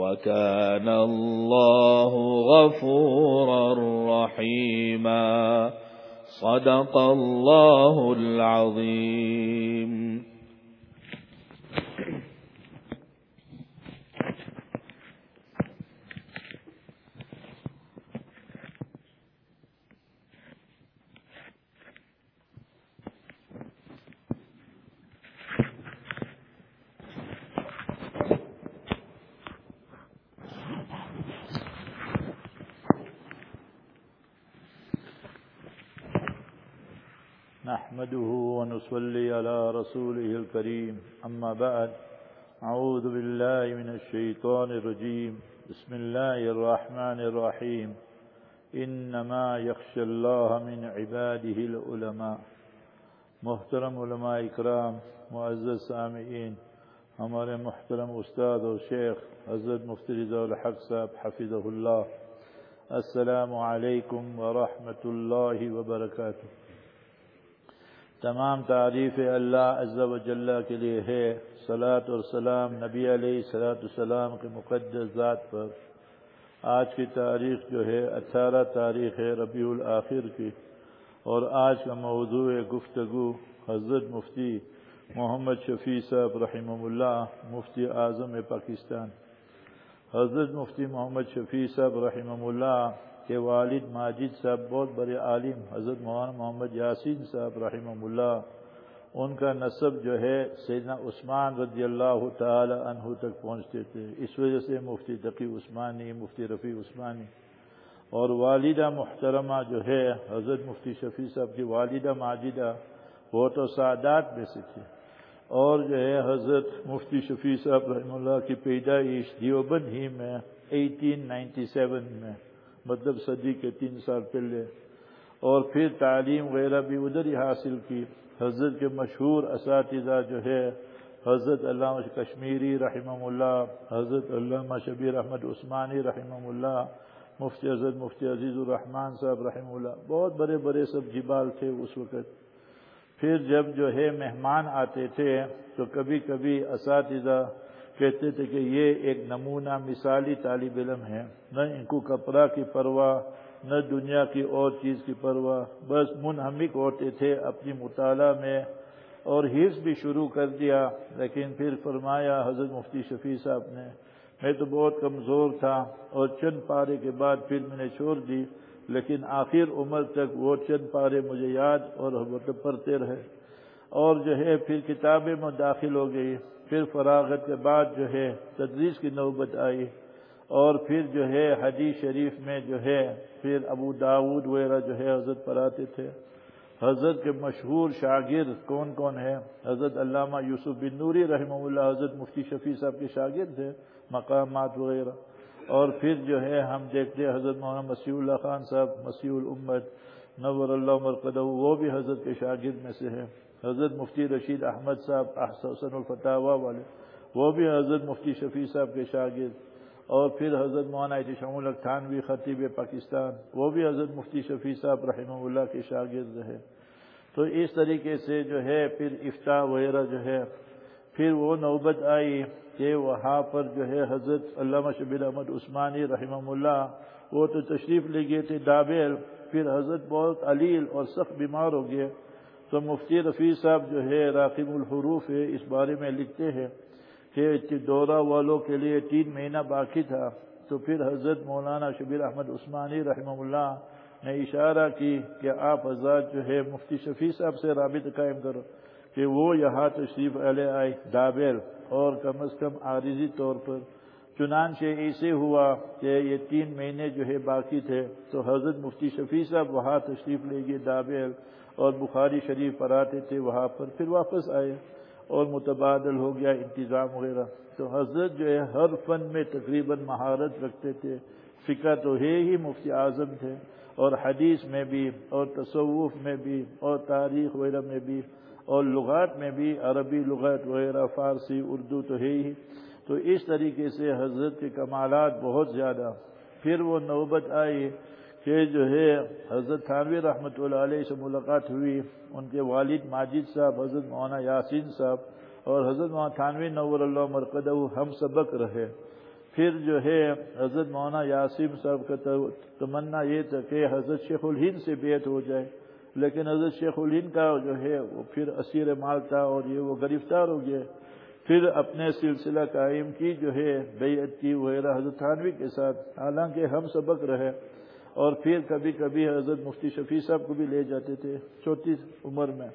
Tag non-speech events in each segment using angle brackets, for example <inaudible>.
وكان الله غفورا رحيما. صدق الله العظيم. نحمده ونصلي على رسوله الكريم. أما بعد، أعوذ بالله من الشيطان الرجيم. بسم الله الرحمن الرحيم. إنما يخشى الله من عباده العلماء. محترم علماء اکرام، معزز سامعین، ہمارے محترم استاد اور شیخ حضرت مفتی رضا الحق صاحب حفظہ اللہ السلام علیکم ورحمۃ اللہ وبرکاتہ. تمام تعریف اللہ عز و جل کے لیے ہے۔ صلاۃ اور سلام نبی علیہ صلاۃ السلام کے مقدس ذات پر۔ آج کی تاریخ جو ہے، اٹھارہ تاریخ ہے ربیع الآخر کی۔ اور آج کا موضوع گفتگو۔ حضرت مفتی محمد شفیع صاحب رحمہ اللہ، مفتی اعظم پاکستان۔ حضرت مفتی محمد شفیع صاحب رحمہ اللہ کے والد ماجد صاحب بہت بڑے عالم، حضرت مولانا محمد یاسین صاحب رحمہ اللہ، ان کا نصب جو ہے سیدنا عثمان رضی اللہ تعالی عنہ تک پہنچتے تھے۔ اس وجہ سے مفتی تقی عثمانی، مفتی رفیع عثمانی اور والدہ محترمہ جو ہے، حضرت مفتی شفیع صاحب کی والدہ ماجدہ وہ تو سعادات میں سے تھی اور جو ہے، حضرت مفتی شفیع صاحب رحمہ اللہ کی پیدائش دیوبند ہی میں، ایٹین نائنٹی سیون میں۔ مطلب صدی کے تین سال پہلے اور پھر تعلیم وغیرہ بھی ادھر ہی حاصل کی۔ حضرت کے مشہور اساتذہ جو ہے، حضرت علامہ کشمیری رحمہ اللہ، حضرت علامہ شبیر احمد عثمانی رحمہ اللہ، مفتی حضرت مفتی عزیز الرحمان صاحب رحمہ اللہ، بہت بڑے بڑے سب جبال تھے اس وقت۔ پھر جب جو ہے مہمان آتے تھے تو کبھی کبھی اساتذہ کہتے تھے کہ یہ ایک نمونہ مثالی طالب علم ہے نہ ان کو کپڑا کی پرواہ، نہ دنیا کی اور چیز کی پرواہ۔ بس منہمک ہوتے تھے اپنی مطالعہ میں اور حفظ بھی شروع کر دیا۔ لیکن پھر فرمایا، حضرت مفتی شفیع صاحب نے، میں تو بہت کمزور تھا اور چند پارے کے بعد پھر میں نے چھوڑ دی، لیکن آخر عمر تک وہ چند پارے مجھے یاد اور پڑھتے رہے۔ اور جو ہے، پھر کتابیں میں داخل ہو گئی۔ پھر فراغت کے بعد جو ہے تدریس کی نوبت آئی اور پھر جو ہے حدیث شریف میں جو ہے پھر ابو داود وغیرہ جو ہے حضرت پڑھاتے تھے۔ حضرت کے مشہور شاگرد کون کون ہیں؟ حضرت علامہ یوسف بن نوری رحمہ اللہ، حضرت مفتی شفیع صاحب کے شاگرد تھے مقامات وغیرہ۔ اور پھر جو ہے ہم دیکھتے حضرت مولانا مسیح اللہ خان صاحب، مسیح الامت، نور اللہ مرقدہ، وہ بھی حضرت کے شاگرد میں سے ہیں۔ حضرت مفتی رشید احمد صاحب حسن الفتح والے، وہ بھی حضرت مفتی شفیع صاحب کے شاگرد، اور پھر حضرت مولانا احتشام الخانوی خطیب پاکستان، وہ بھی حضرت مفتی شفیع صاحب رحمہ اللہ کے شاگرد ہے تو اس طریقے سے جو ہے، پھر افتا وغیرہ جو ہے، پھر وہ نوبت آئی کہ وہاں پر جو ہے، حضرت علامہ شبیر احمد عثمانی رحمہ اللہ، وہ تو تشریف لے گئے تھے دابیل پھر حضرت بہت علیل اور سخت بیمار ہو گئے۔ تو مفتی رفیع صاحب جو ہے راقب الحروف ہے، اس بارے میں لکھتے ہیں کہ جی دورہ والوں کے لیے تین مہینہ باقی تھا، تو پھر حضرت مولانا شبیر احمد عثمانی رحمہ اللہ نے اشارہ کی کہ آپ حضرت جو ہے مفتی شفیع صاحب سے رابط قائم کرو کہ وہ یہاں تشریف علیہ آئے دابیل اور کم از کم عارضی طور پر۔ چنانچہ ایسے ہوا کہ یہ تین مہینے جو ہے باقی تھے، تو حضرت مفتی شفیع صاحب وہاں تشریف لے گئے دابیل اور بخاری شریف پر آتے تھے، وہاں پر پھر واپس آئے اور متبادل ہو گیا انتظام وغیرہ۔ تو حضرت جو ہے، ہر فن میں تقریباً مہارت رکھتے تھے۔ فکر تو ہے ہی، مفتی اعظم تھے۔ اور حدیث میں بھی، اور تصوف میں بھی، اور تاریخ وغیرہ میں بھی، اور لغات میں بھی، عربی لغات وغیرہ، فارسی، اردو تو ہے ہی۔ تو اس طریقے سے حضرت کے کمالات بہت زیادہ۔ پھر وہ نوبت آئی۔ کہ جو ہے، حضرت تھانوی رحمۃ اللہ علیہ سے ملاقات ہوئی۔ ان کے والد ماجد صاحب، حضرت مولانا یاسین صاحب اور حضرت مولانا تھانوی نور اللہ مرکدہ ہم سبق رہے۔ پھر جو ہے، حضرت مولانا یاسین صاحب کا تمنا یہ تھا کہ حضرت شیخ الہند سے بیعت ہو جائے۔ لیکن حضرت شیخ الہند کا جو ہے، وہ پھر اسیر مال تھا اور یہ وہ گرفتار ہو گئے پھر اپنے سلسلہ قائم کی جو ہے، بیعت کی وغیرہ حضرت تھانوی کے ساتھ۔ حالانکہ ہم سبق رہے۔ اور پھر کبھی کبھی حضرت مفتی شفیع صاحب کو بھی لے جاتے تھے چھوٹی عمر میں۔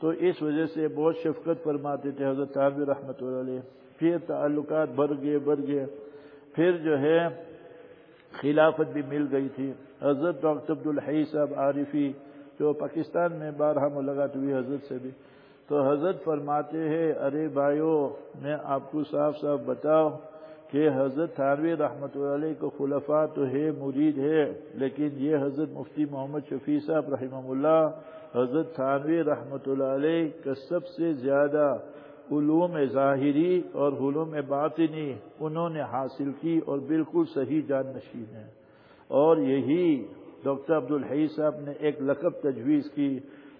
تو اس وجہ سے بہت شفقت فرماتے تھے حضرت طالب رحمۃ اللہ علیہ۔ پھر تعلقات بڑھ گئے بڑھ گئے۔ پھر جو ہے خلافت بھی مل گئی تھی۔ حضرت ڈاکٹر عبدالحی صاحب عارفی، جو پاکستان میں بارہ ملاقات ہوئی حضرت سے بھی۔ تو حضرت فرماتے ہیں، ارے بھائیو، میں آپ کو صاف صاف بتاؤ کہ حضرت تھانوی رحمۃ اللہ علیہ کو خلفاء تو ہے، مرید ہے، لیکن یہ حضرت مفتی محمد شفیع صاحب رحمہ اللہ، حضرت تھانوی رحمۃ اللہ علیہ کا سب سے زیادہ علوم ظاہری اور علوم باطنی انہوں نے حاصل کی اور بالکل صحیح جان نشین ہے۔ اور یہی ڈاکٹر عبدالحی صاحب نے ایک لقب تجویز کی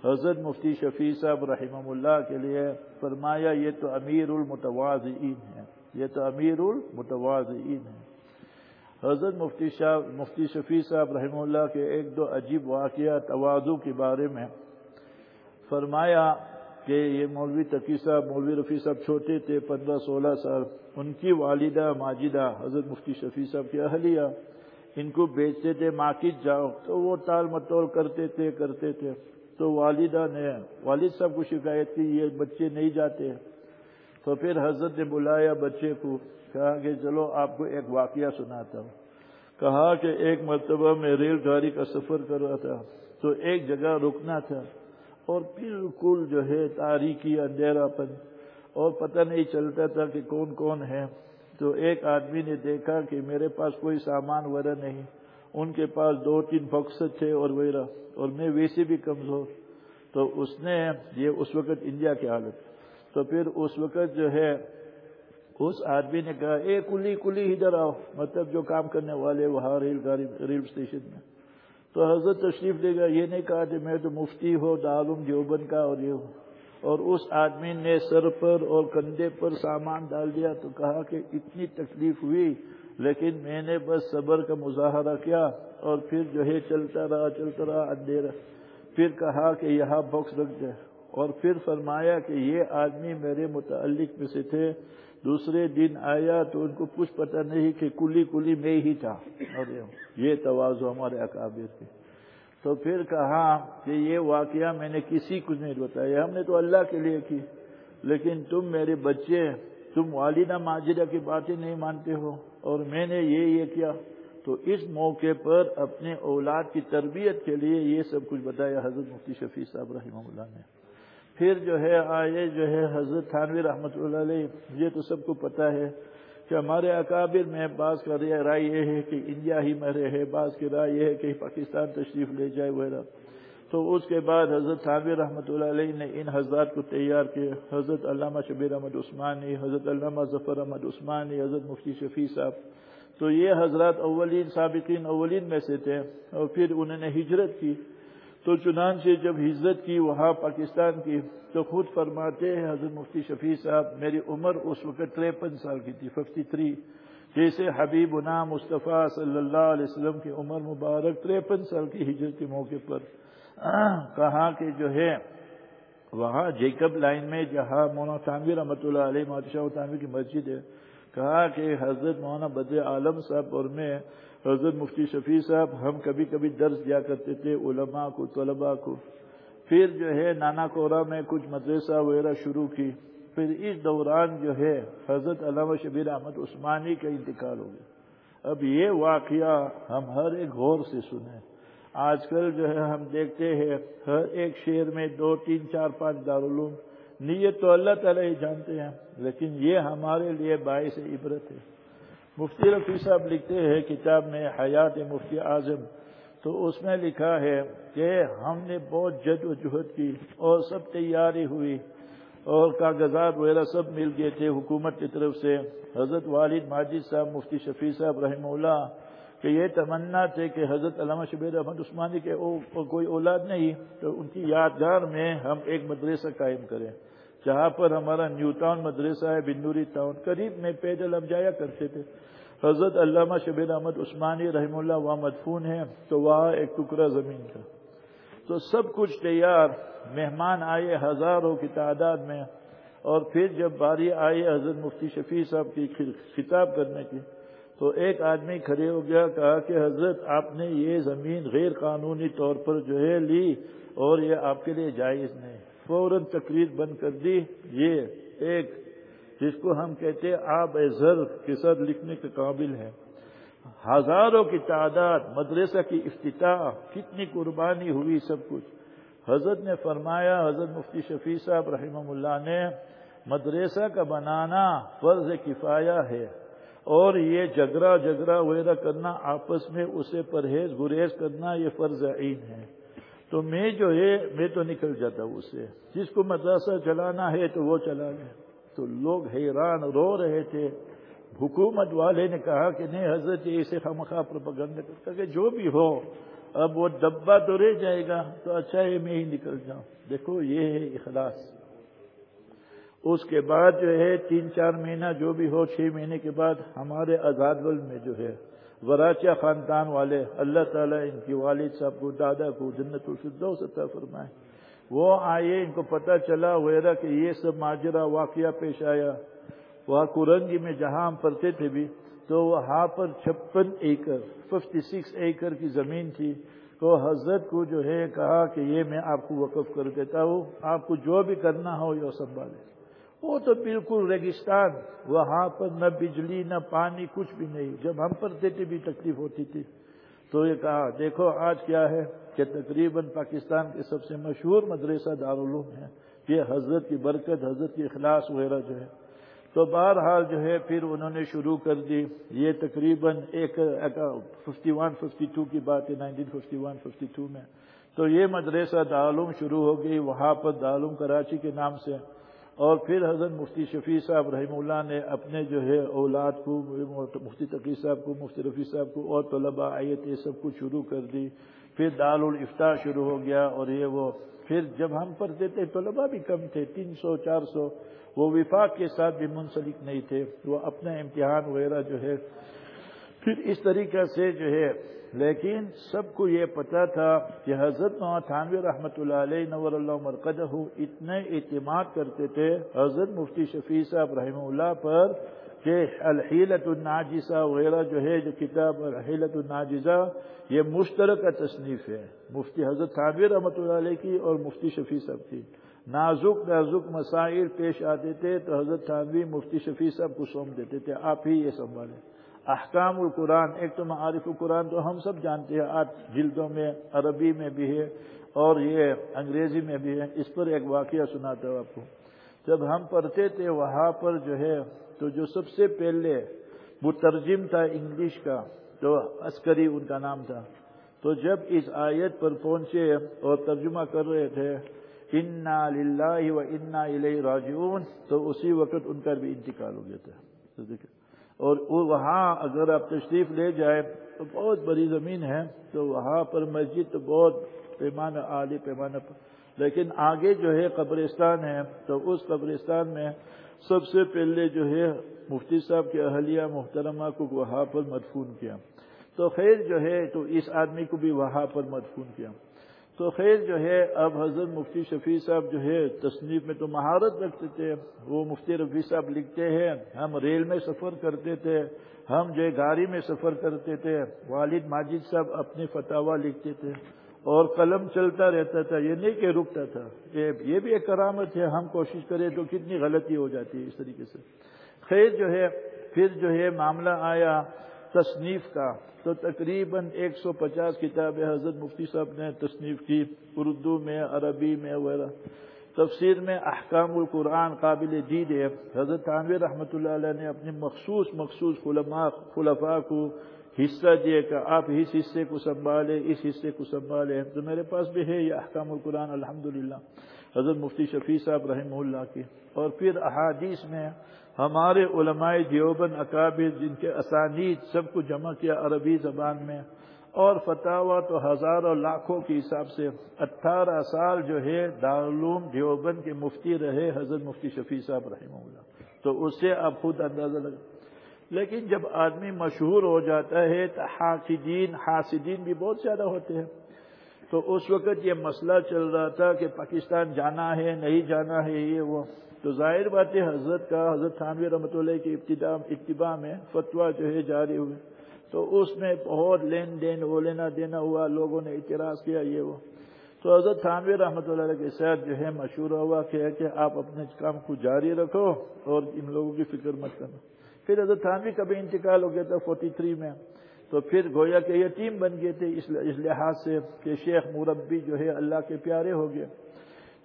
حضرت مفتی شفیع صاحب رحمہ اللہ کے لیے، فرمایا یہ تو امیر المتوازئین ہے یہ تو امیر المتوازئین ہے حضرت مفتی صاحب مفتی شفیع صاحب رحمہ اللہ کے ایک دو عجیب واقعہ توازو کے بارے میں فرمایا کہ یہ مولوی تقی صاحب، مولوی رفیع صاحب چھوٹے تھے، پندرہ سولہ سال، ان کی والدہ ماجدہ حضرت مفتی شفیع صاحب کی اہلیہ، ان کو بیچتے تھے ماکد جاؤ، تو وہ ٹال مٹول کرتے تھے کرتے تھے۔ تو والدہ نے والد صاحب کو شکایت کی، یہ بچے نہیں جاتے۔ تو پھر حضرت نے بلایا بچے کو کہا کہ چلو آپ کو ایک واقعہ سناتا ہوں۔ کہا کہ ایک مرتبہ میں ریل گاڑی کا سفر کر رہا تھا تو ایک جگہ رکنا تھا اور بالکل جو ہے تاریخی اندھیرا پن اور پتہ نہیں چلتا تھا کہ کون کون ہے۔ تو ایک آدمی نے دیکھا کہ میرے پاس کوئی سامان وغیرہ نہیں۔ ان کے پاس دو تین مقصد تھے اور وغیرہ اور میں ویسے بھی کمزور۔ تو اس نے یہ اس وقت انڈیا کی حالت۔ تو پھر اس وقت جو ہے، اس آدمی نے کہا، اے کلی کلی، ادھر آؤ. مطلب جو کام کرنے والے، وہاں ریل گاڑی، ریل اسٹیشن میں۔ تو حضرت تشریف لے گا یہ نہیں کہا کہ میں تو مفتی ہو دارم دیوبند کا اور یہ ہوں۔ اور اس آدمی نے سر پر اور کندھے پر سامان ڈال دیا، تو کہا کہ اتنی تکلیف ہوئی، لیکن میں نے بس صبر کا مظاہرہ کیا اور پھر جو ہے، چلتا رہا چلتا رہا، اندھیرا۔ پھر کہا کہ یہاں باکس رکھ دے۔ اور پھر فرمایا کہ یہ آدمی میرے متعلق میں سے تھے، دوسرے دن آیا تو ان کو کچھ پتہ نہیں کہ کلی کلی میں ہی تھا۔ اور یہ توازو ہمارے اکابر کے تو پھر کہا کہ یہ واقعہ میں نے کسی کو نہیں بتایا۔ ہم نے تو اللہ کے لیے کی، لیکن تم میرے بچے، تم والدہ ماجدہ کی باتیں نہیں مانتے ہو۔ اور میں نے یہ یہ کیا۔ تو اس موقع پر اپنے اولاد کی تربیت کے لیے یہ سب کچھ بتایا حضرت مفتی شفیع صاحب رحمہ اللہ نے۔ پھر جو ہے آئے جو ہے حضرت تھانوی رحمۃ اللہ علیہ یہ تو سب کو پتا ہے کہ ہمارے اکابر میں بعض کا رائے یہ ہے کہ انڈیا ہی میں رہے، بعض کی رائے یہ ہے کہ پاکستان تشریف لے جائے، وغیرہ۔ تو اس کے بعد حضرت تھانوی رحمۃ اللہ علیہ نے ان حضرات کو تیار کیے حضرت علامہ شبیر احمد عثمانی، حضرت علامہ ظفر احمد عثمانی، حضرت مفتی شفیع صاحب۔ تو یہ حضرات اولین سابقین اولین میں سے تھے اور پھر انہوں نے ہجرت کی۔ تو چنانچہ جب ہجرت کی، وہاں پاکستان کی تو خود فرماتے ہیں، حضرت مفتی شفیع صاحب، میری عمر اس وقت تریپن سال کی تھی ففٹی تھری جیسے حبیب نام مصطفیٰ صلی اللہ علیہ وسلم کی عمر مبارک تریپن سال کی ہجرت کے موقع پر۔ کہا کہ جو ہے، وہاں جیکب لائن میں، جہاں مولانا تانوی رحمۃ اللہ علیہ مادشاہ تانوی کی مسجد ہے، کہا کہ حضرت مولانا بدر عالم صاحب اور میں حضرت مفتی شفیع صاحب ہم کبھی کبھی درس دیا کرتے تھے، علماء کو، طلباء کو۔ پھر جو ہے نانا کورا میں کچھ مدرسہ وغیرہ شروع کی۔ پھر اس دوران جو ہے حضرت علامہ شبیر احمد عثمانی کا انتقال ہو گیا۔ اب یہ واقعہ ہم ہر ایک غور سے سنیں۔ آج کل جو ہے ہم دیکھتے ہیں ہر ایک شہر میں دو، تین، چار، پانچ دارالعلوم۔ نیت تو اللہ تعالیٰ ہی جانتے ہیں، لیکن یہ ہمارے لیے باعث عبرت ہے۔ مفتی رفیع صاحب لکھتے ہیں کتاب میں حیات مفتی اعظم، تو اس میں لکھا ہے کہ ہم نے بہت جد و جہد کی اور سب تیاری ہوئی اور کاغذات وغیرہ سب مل گئے تھے حکومت کی طرف سے۔ حضرت والد ماجد صاحب، مفتی شفیع صاحب رحمہ اللہ، کہ یہ تمنا تھے کہ حضرت علامہ شبیر احمد عثمانی کے کوئی اولاد نہیں، تو ان کی یادگار میں ہم ایک مدرسہ قائم کریں۔ جہاں پر ہمارا نیو ٹاؤن مدرسہ ہے بندوری ٹاؤن، قریب میں پیدل ہم جایا کرتے تھے۔ حضرت علامہ شبیر احمد عثمانی رحم اللہ وہاں مدفون ہے تو وہاں ایک ٹکڑا زمین تھا۔ تو سب کچھ تیار، مہمان آئے ہزاروں کی تعداد میں، اور پھر جب باری آئی حضرت مفتی شفیع صاحب کی خطاب کرنے کی، تو ایک آدمی کھڑے ہو گیا، کہا کہ حضرت آپ نے یہ زمین غیر قانونی طور پر جو ہے لی، اور یہ آپ کے لیے جائز نہیں۔ فوراً تقریر بند کر دی۔ یہ ایک جس کو ہم کہتے ہیں آپ زر کے ساتھ لکھنے کے قابل ہے ہزاروں کی تعداد، مدرسہ کی افتتاح، کتنی قربانی ہوئی سب کچھ۔ حضرت نے فرمایا، حضرت مفتی شفیع صاحب رحمہ اللہ نے، مدرسہ کا بنانا فرض کفایہ ہے اور یہ جگرا جگرا وغیرہ کرنا، آپس میں اسے پرہیز گریز کرنا، یہ فرض عین ہے۔ تو میں جو ہے، میں تو نکل جاتا ہوں اس سے جس کو مدرسہ چلانا ہے تو وہ چلا لے تو لوگ حیران رو رہے تھے۔ حکومت والے نے کہا کہ نہیں حضرت اسے خامخواہ پروپگنڈ کرتا کہ جو بھی ہو، اب وہ ڈبا تو رہ جائے گا۔ تو اچھا ہے میں ہی نکل جاؤں۔ دیکھو، یہ ہے اخلاص۔ اس کے بعد جو ہے، تین چار مہینہ جو بھی ہو، چھ مہینے کے بعد ہمارے آزاد ول میں جو ہے، وراچہ خاندان والے، اللہ تعالیٰ ان کی والد صاحب کو، دادا کو، جنت الفردوس عطا فرمائے۔ وہ آئے، ان کو پتہ چلا وغیرہ کہ یہ سب ماجرہ واقعہ پیش آیا۔ وہاں کرنگی میں جہاں ہم پڑھتے تھے بھی، تو وہاں پر چھپن ایکڑ ففٹی سکس ایکڑ کی زمین تھی۔ تو حضرت کو جو ہے کہا کہ یہ میں آپ کو وقف کر دیتا ہوں، آپ کو جو بھی کرنا ہو، یہ سنبھالے وہ تو بالکل ریگستان، وہاں پر نہ بجلی، نہ پانی، کچھ بھی نہیں۔ جب ہم پڑھتے تھے بھی تکلیف ہوتی تھی۔ تو یہ کہا، دیکھو آج کیا ہے۔ کہ تقریباً پاکستان کے سب سے مشہور مدرسہ دارالعلوم ہے۔ یہ حضرت کی برکت، حضرت کی اخلاص وغیرہ جو ہے۔ تو بہرحال جو ہے، پھر انہوں نے شروع کر دی۔ یہ تقریباً ایک ففٹی ون، ففٹی ٹو کی بات ہے، nineteen fifty one, fifty two میں۔ تو یہ مدرسہ دارالعلوم شروع ہو گئی، وہاں پر دارالعلوم کراچی کے نام سے۔ اور پھر حضرت مفتی شفیع صاحب رحم اللہ نے اپنے جو ہے، اولاد کو، مفتی تقی صاحب کو، مفتی رفیع صاحب کو، اور طلباء آیت یہ سب کچھ شروع کر دی۔ پھر دال الفطا شروع ہو گیا اور یہ وہ پھر جب ہم پڑھتے تھے، طلباء بھی کم تھے، تین سو، چار سو، وہ وفاق کے ساتھ بھی منسلک نہیں تھے، وہ اپنا امتحان وغیرہ جو ہے، پھر اس طریقے سے جو ہے، لیکن سب کو یہ پتا تھا کہ حضرت تھانوی رحمۃ اللہ علیہ نور اللہ مرکز اتنے اعتماد کرتے تھے، حضرت مفتی شفیع صاحب رحمہ اللہ پر کہ الحیلت الناجزہ وغیرہ جو ہے، جو کتاب الحیلت الناجزہ یہ مشترکہ تصنیف ہے۔ مفتی حضرت تھانوی رحمۃ اللہ علیہ کی اور مفتی شفیع صاحب کی۔ نازک نازک مسائل پیش آتے تھے تو حضرت تھانوی مفتی شفیع صاحب کو سونپ دیتے تھے۔ آپ ہی یہ سنبھالیں۔ احکام القرآن، ایک تو معارف القرآن تو ہم سب جانتے ہیں، آج جلدوں میں، عربی میں بھی ہے اور یہ انگریزی میں بھی ہے۔ اس پر ایک واقعہ سناتا ہوں آپ کو۔ جب ہم پڑھتے تھے، وہاں پر جو ہے تو جو سب سے پہلے وہ ترجم تھا انگلش کا تو عسکری ان کا نام تھا۔ تو جب اس آیت پر پہنچے اور ترجمہ کر رہے تھے، انا للہ و انا الیہ راجعون تو اسی وقت ان کا بھی انتقال ہو گیا تھا۔ اور وہاں اگر آپ تشریف لے جائیں، تو بہت بڑی زمین ہے۔ تو وہاں پر مسجد تو بہت پیمانہ، عالی پیمانہ پر۔ لیکن آگے جو ہے قبرستان ہے، تو اس قبرستان میں سب سے پہلے جو ہے، مفتی صاحب کے اہلیہ محترمہ کو وہاں پر مدفون کیا۔ تو خیر جو ہے، تو اس آدمی کو بھی وہاں پر مدفون کیا۔ تو خیر جو ہے، اب حضرت مفتی شفیع صاحب جو ہے، تصنیف میں تو مہارت رکھتے تھے۔ وہ مفتی رفیع صاحب لکھتے ہیں، ہم ریل میں سفر کرتے تھے، ہم جو ہے، گاڑی میں سفر کرتے تھے۔ والد ماجد صاحب اپنی فتوا لکھتے تھے۔ اور قلم چلتا رہتا تھا، یہ نہیں کہ رکتا تھا یہ بھی ایک کرامت ہے، ہم کوشش کریں تو کتنی غلطی ہو جاتی ہے اس طریقے سے۔ خیر جو ہے، پھر جو ہے معاملہ آیا تصنیف کا۔ تو تقریباً ایک سو پچاس کتابیں حضرت مفتی صاحب نے تصنیف کی، اردو میں، عربی میں، وغیرہ۔ تفسیر میں احکام القرآن قابل دید ہے۔ حضرت تعمیر رحمۃ اللہ علیہ نے اپنی مخصوص مخصوص خلفاء کو حصہ دیے کہ آپ اس حصے کو سنبھالے اس حصے کو سنبھالے تو میرے پاس بھی ہے یہ احکام القرآن، الحمدللہ۔ حضرت مفتی شفیع صاحب رحمہ اللہ کی اور پھر احادیث میں ہمارے علماء دیوبند، اکابر، جن کے اسانید سب کو جمع کیا عربی زبان میں۔ اور فتح تو ہزاروں لاکھوں کے حساب سے۔ اٹھارہ سال جو ہے دارالعلوم دیوبند کے مفتی رہے حضرت مفتی شفیع صاحب رحمہ اللہ۔ تو اس سے اب خود اندازہ لگا لیکن جب آدمی مشہور ہو جاتا ہے تو حاقدین حاسدین بھی بہت زیادہ ہوتے ہیں۔ تو اس وقت یہ مسئلہ چل رہا تھا کہ پاکستان جانا ہے، نہیں جانا ہے یہ وہ۔ تو ظاہر بات ہے، حضرت کا، حضرت خانوی رحمۃ اللہ کی ابتدا، اتباع میں فتویٰ جو ہے جاری ہوئے۔ تو اس میں بہت لین دین، وہ لینا دینا ہوا، لوگوں نے اعتراض کیا، یہ وہ۔ تو حضرت خانوی رحمۃ اللہ کے ساتھ جو ہے مشہور ہوا کہ کہ آپ اپنے کام کو جاری رکھو اور ان لوگوں کی فکر مت کرنا پھر حضرت تھانوی کا بھی انتقال ہو گیا تھا فورٹی تھری میں۔ تو پھر گویا کہ یہ ٹیم بن گئے تھے اس لحاظ سے کہ شیخ مربی جو ہے اللہ کے پیارے ہو گئے۔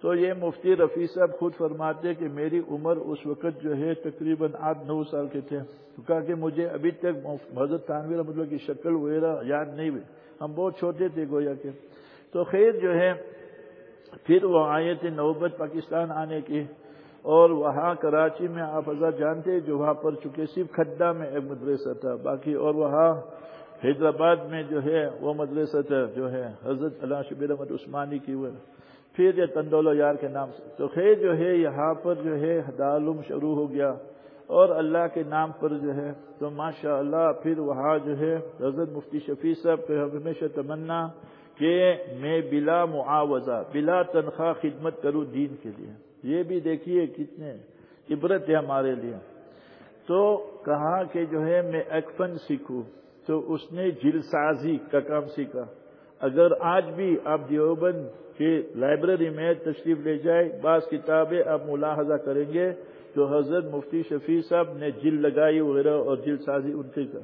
تو یہ مفتی رفیع صاحب خود فرماتے کہ میری عمر اس وقت جو ہے تقریباً آٹھ نو سال کے تھے۔ کہا کہ مجھے ابھی تک حضرت تانوی رحمۃ اللہ کی شکل وغیرہ یاد نہیں ہوئی۔ ہم بہت چھوٹے تھے گویا کے تو خیر جو ہے، پھر وہ آئے تھے نوبت پاکستان آنے کی اور وہاں کراچی میں آپ حضرت جانتے جو وہاں پر چکے صرف کھڈا میں ایک مدرسہ تھا، باقی اور وہاں حیدرآباد میں جو ہے وہ مدرسہ تھا، جو ہے حضرت اللہ شبیر احمد عثمانی کی وہ۔ پھر یہ تندولو یار کے نام سے۔ تو خیر جو ہے یہاں پر جو ہے دارالعلوم شروع ہو گیا اور اللہ کے نام پر جو ہے تو ماشاء اللہ پھر وہاں جو ہے حضرت مفتی شفیع صاحب کے ہمیشہ تمنا کہ میں بلا معاوضہ، بلا تنخواہ خدمت کروں دین کے لیے۔ یہ بھی دیکھیے کتنے عبرت ہے ہمارے لیے۔ تو کہا کہ جو ہے میں ایکفن سیکھوں، تو اس نے جل سازی کا کام سیکھا۔ اگر آج بھی آپ دیوبند کہ لائبریری میں تشریف لے جائے بعض کتابیں آپ ملاحظہ کریں گے۔ تو حضرت مفتی شفیع صاحب نے جل لگائی وغیرہ اور جل سازی ان کی۔ کا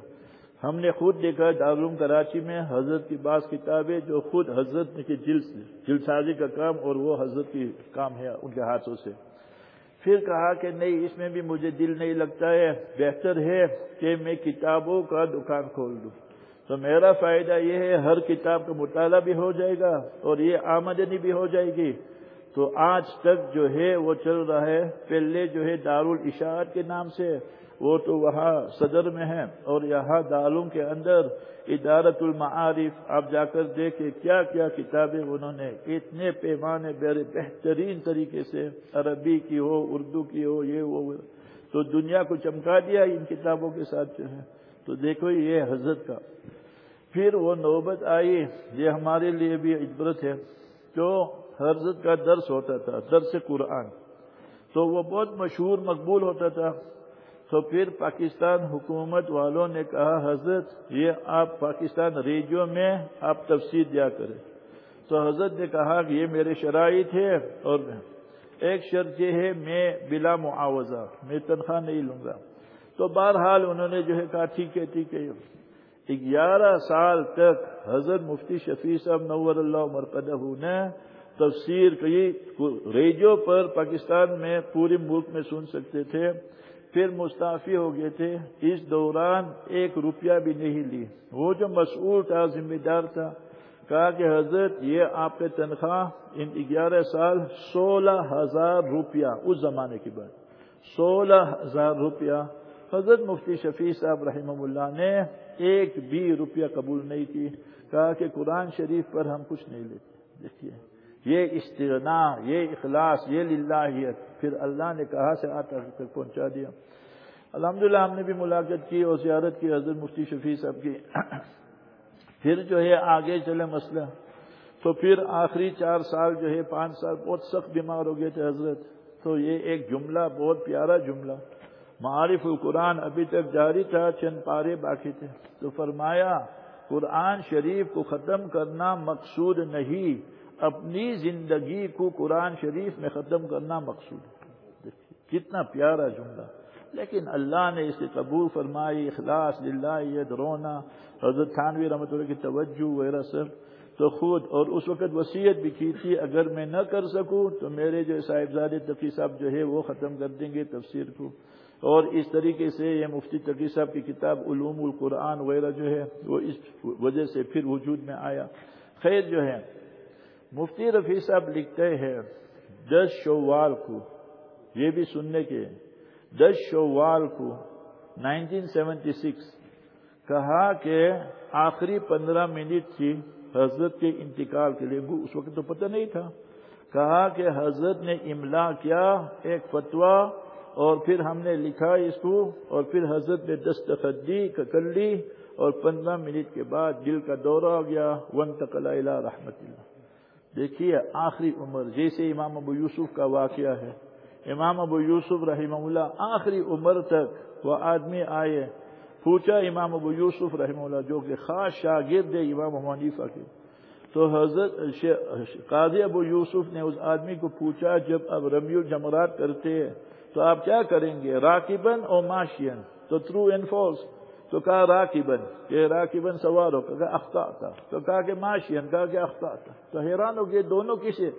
ہم نے خود دیکھا دارالعلوم کراچی میں حضرت کی بعض کتابیں جو خود حضرت کی جل سازی کا کام اور وہ حضرت کی کام ہے ان کے ہاتھوں سے۔ پھر کہا کہ نہیں، اس میں بھی مجھے دل نہیں لگتا ہے، بہتر ہے کہ میں کتابوں کا دکان کھول دوں۔ تو میرا فائدہ یہ ہے، ہر کتاب کا مطالعہ بھی ہو جائے گا اور یہ آمدنی بھی ہو جائے گی۔ تو آج تک جو ہے، وہ چل رہا ہے۔ پہلے جو ہے دار الاشاعت کے نام سے وہ تو وہاں صدر میں ہے اور یہاں دارالعلوم کے اندر ادارت المعارف، آپ جا کر دیکھیں کیا کیا کتابیں انہوں نے، اتنے پیمانے بڑے بہترین طریقے سے عربی کی ہو، اردو کی ہو، یہ وہ تو دنیا کو چمکا دیا ان کتابوں کے ساتھ جو ہے تو دیکھو یہ حضرت کا۔ پھر وہ نوبت آئی، یہ ہمارے لیے بھی عبرت ہے۔ جو حضرت کا درس ہوتا تھا، درس قرآن، تو وہ بہت مشہور، مقبول ہوتا تھا۔ تو پھر پاکستان حکومت والوں نے کہا، حضرت، یہ آپ پاکستان ریڈیو میں آپ تفسیر دیا کریں۔ تو حضرت نے کہا کہ یہ میرے شرائط ہے اور ایک شرط یہ ہے، میں بلا معاوضہ، میں تنخواہ نہیں لوں گا۔ تو بہرحال انہوں نے جو ہے کہا، ٹھیک ہے ٹھیک ہے۔ گیارہ سال تک حضرت مفتی شفیع صاحب نور اللہ مرکدہ نے تفسیر کی، ریڈیو پر پاکستان میں پورے ملک میں سن سکتے تھے۔ پھر مستعفی ہو گئے تھے، اس دوران ایک روپیہ بھی نہیں لی۔ وہ جو مسئول تھا، ذمہ دار تھا، کہا کہ حضرت، یہ آپ کے تنخواہ ان گیارہ سال سولہ ہزار روپیہ، اس زمانے کی بات۔ سولہ ہزار روپیہ۔ حضرت مفتی شفیع صاحب رحمہ اللہ نے ایک بھی روپیہ قبول نہیں کی۔ کہا کہ قرآن شریف پر ہم کچھ نہیں لیتے۔ دیکھیے، یہ استغنا، یہ اخلاص، یہ للہیت۔ پھر اللہ نے کہا سے آتا تک پہنچا دیا۔ الحمدللہ ہم نے بھی ملاقات کی اور زیارت کی، حضرت مفتی شفیع صاحب کی۔ <coughs> پھر جو ہے آگے چلے مسئلہ۔ تو پھر آخری چار سال جو ہے، پانچ سال بہت سخت بیمار ہو گئے تھے حضرت۔ تو یہ ایک جملہ، بہت پیارا جملہ۔ معارف القرآن ابھی تک جاری تھا، چند پارے باقی تھے۔ تو فرمایا، قرآن شریف کو ختم کرنا مقصود نہیں، اپنی زندگی کو قرآن شریف میں ختم کرنا مقصود۔ کتنا پیارا جملہ۔ لیکن اللہ نے اسے قبول فرمائی، اخلاص للہ، یہ رونا حضرت تھانوی رحمۃ اللہ کی توجہ وغیرہ سب تو خود اور اس وقت وصیت بھی کی تھی، اگر میں نہ کر سکوں تو میرے جو صاحبزاد تقی صاحب جو ہے وہ ختم کر دیں گے تفسیر کو۔ اور اس طریقے سے یہ مفتی تقی صاحب کی کتاب علوم القرآن وغیرہ جو ہے وہ اس وجہ سے پھر وجود میں آیا۔ خیر جو ہے، مفتی رفیع صاحب لکھتے ہیں دس شوال کو یہ بھی سننے کے دس شوال کو نائنٹین سیونٹی سکس کہا کہ آخری پندرہ منٹ تھی حضرت کے انتقال کے لیے، اس وقت تو پتہ نہیں تھا، کہا کہ حضرت نے املا کیا، ایک فتوا اور پھر ہم نے لکھا اس کو، اور پھر حضرت نے دستخط دی کر لی، اور پندرہ منٹ کے بعد دل کا دورہ ہو گیا ون تقلا رحمت اللہ۔ دیکھیے، آخری عمر، جیسے امام ابو یوسف کا واقعہ ہے امام ابو یوسف رحمہ اللہ آخری عمر تک وہ آدمی آئے، پوچھا امام ابو یوسف رحمہ اللہ جو کہ خاص شاگرد ہے امام حنیفہ کے۔ تو حضرت قاضی ابو یوسف نے اس آدمی کو پوچھا، جب اب رمی الجمرات کرتے ہیں، تو آپ کیا کریں گے؟ راکبن اور ماشین تو تھرو انفورس تو کہا راکبن کہ راکبن سوار ہو، کہا اختا تھا تو کہا کہ ماشین کہا کہ اختا تھا تو حیران ہو گئے دونوں کسے۔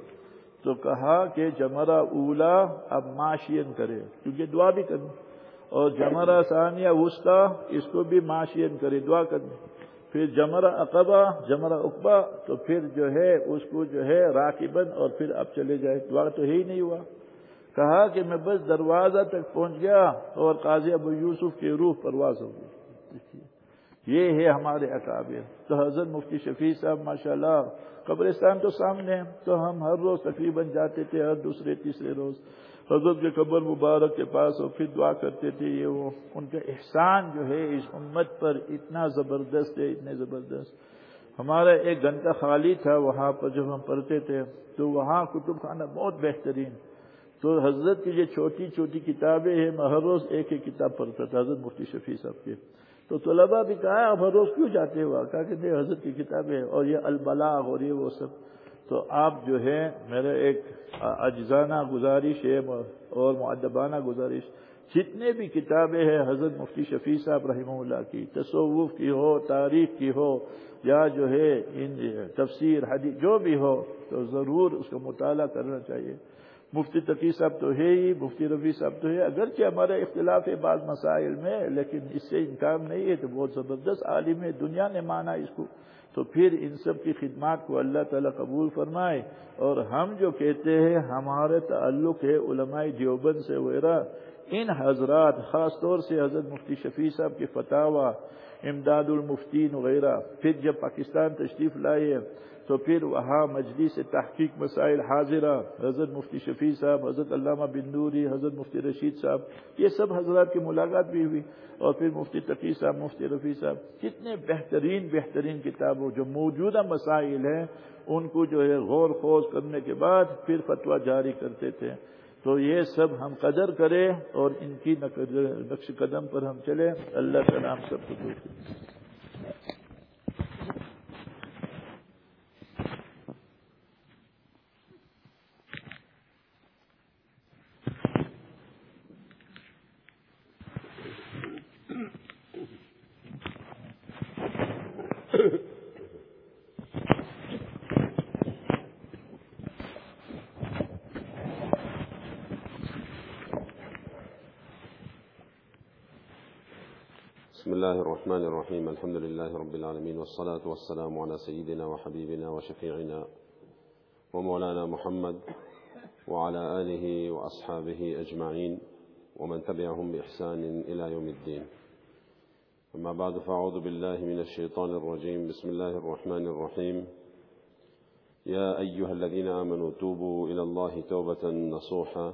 تو کہا کہ جمرہ اولا اب ماشین کرے، کیونکہ دعا بھی کرنی۔ اور جمرہ ثانیہ وسطی اس کو بھی ماشین کرے، دعا کرنی۔ پھر جمرہ اقبا جمرہ اقبا، تو پھر جو ہے اس کو جو ہے راکبن اور پھر اب چلے جائے۔ دعا تو ہی نہیں ہوا۔ کہا کہ میں بس دروازہ تک پہنچ گیا اور قاضی ابو یوسف کی روح پرواز ہو گئی۔ یہ ہے ہمارے اکابر۔ تو حضرت مفتی شفیع صاحب، ماشاءاللہ قبرستان تو سامنے ہے تو ہم ہر روز تقریباً جاتے تھے، ہر دوسرے، تیسرے روز۔ حضرت کے قبر مبارک کے پاس اور پھر دعا کرتے تھے، یہ وہ ان کا احسان جو ہے، اس امت پر اتنا زبردست ہے، اتنے زبردست۔ ہمارا ایک گھنٹہ خالی تھا، وہاں پر جب ہم پڑھتے تھے، تو وہاں کتب خانہ بہت بہترین۔ تو حضرت کی جو چھوٹی چھوٹی کتابیں ہیں، میں ہر روز ایک ایک کتاب پڑھتا تھا، حضرت مفتی شفیع صاحب کے تو طلبا بھی کہا آپ ہر روز کیوں جاتے ہو؟ کہا کہ نہیں، حضرت کی کتابیں اور یہ البلاغ اور یہ وہ سب۔ تو آپ جو ہے میرا ایک اجزانہ گزارش ہے، اور معدبانہ گزارش۔ جتنے بھی کتابیں ہیں، حضرت مفتی شفیع صاحب رحمہ اللہ کی، تصوف کی ہو، تاریخ کی ہو، یا جو ہے، ان تفسیر، حدیث، جو بھی ہو، تو ضرور اس کا مطالعہ کرنا چاہیے۔ مفتی تقی صاحب تو ہے ہی، مفتی رفیع صاحب تو ہے۔ اگرچہ ہمارا اختلاف ہے بعض مسائل میں، لیکن اس سے انکار نہیں ہے تو بہت زبردست عالم ہے، دنیا نے مانا اس کو۔ تو پھر ان سب کی خدمات کو اللہ تعالیٰ قبول فرمائے۔ اور ہم جو کہتے ہیں، ہمارے تعلق ہے علماء دیوبند سے وغیرہ ان حضرات، خاص طور سے حضرت مفتی شفیع صاحب کی فتح امداد المفتین وغیرہ پھر جب پاکستان تشریف لائے، تو پھر وہاں مجلس تحقیق مسائل حاضرہ، حضرت مفتی شفیع صاحب، حضرت علامہ بندوری حضرت مفتی رشید صاحب، یہ سب حضرات کی ملاقات بھی ہوئی۔ اور پھر مفتی تقی صاحب، مفتی رفیع صاحب، کتنے بہترین بہترین کتابوں جو موجودہ مسائل ہیں، ان کو جو ہے غور خوض کرنے کے بعد پھر فتویٰ جاری کرتے تھے۔ تو یہ سب ہم قدر کریں اور ان کی نقش قدم پر ہم چلیں۔ اللہ کا نام سب کو الله الرحمن الرحيم الحمد لله رب العالمين والصلاة والسلام على سيدنا وحبيبنا وشفيعنا ومولانا محمد وعلى آله وأصحابه أجمعين ومن تبعهم بإحسان إلى يوم الدين أما بعد فأعوذ بالله من الشيطان الرجيم بسم الله الرحمن الرحيم يا أيها الذين آمنوا توبوا إلى الله توبة نصوحا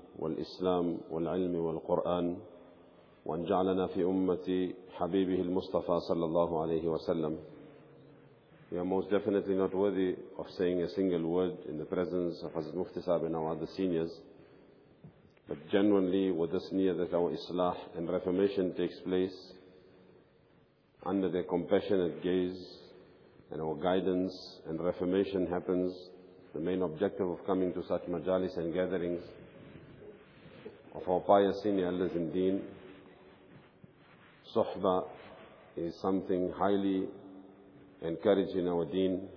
والإسلام والعلم والقرآن وأن جعلنا في أمة حبيبه المصطفى صلى الله عليه وسلم We are most definitely not worthy of saying a single word in the presence of Hazrat Mufti Sahib and our other seniors. But genuinely with this near that our Islah and Reformation takes place under their compassionate gaze and our guidance and Reformation happens, the main objective of coming to such majalis and gatherings of our pious senior elders in deen, Suhba is something highly encouraged in our deen.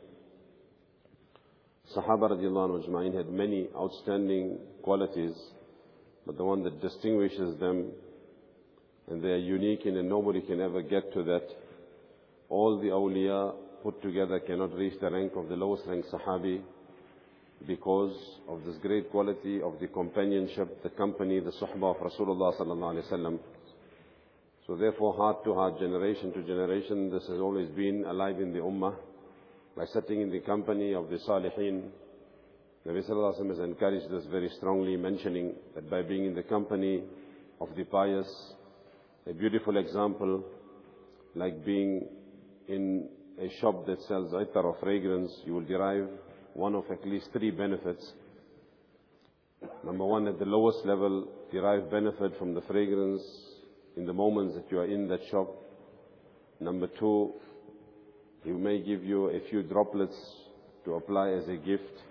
Sahaba radiallahu anhu had many outstanding qualities, but the one that distinguishes them, and they are unique and nobody can ever get to that. All the awliya put together cannot reach the rank of the lowest rank Sahabi because of this great quality of the companionship, the company, the suhbah of Rasulullah sallallahu wasallam. So therefore, heart to heart, generation to generation, this has always been alive in the ummah. By sitting in the company of the salihin, Nabi sallallahu alaihi wasallam has encouraged this very strongly, mentioning that by being in the company of the pious, a beautiful example, like being in a shop that sells itar or fragrance, you will derive one of at least three benefits. Number one, at the lowest level, derive benefit from the fragrance in the moments that you are in that shop. Number two, he may give you a few droplets to apply as a gift.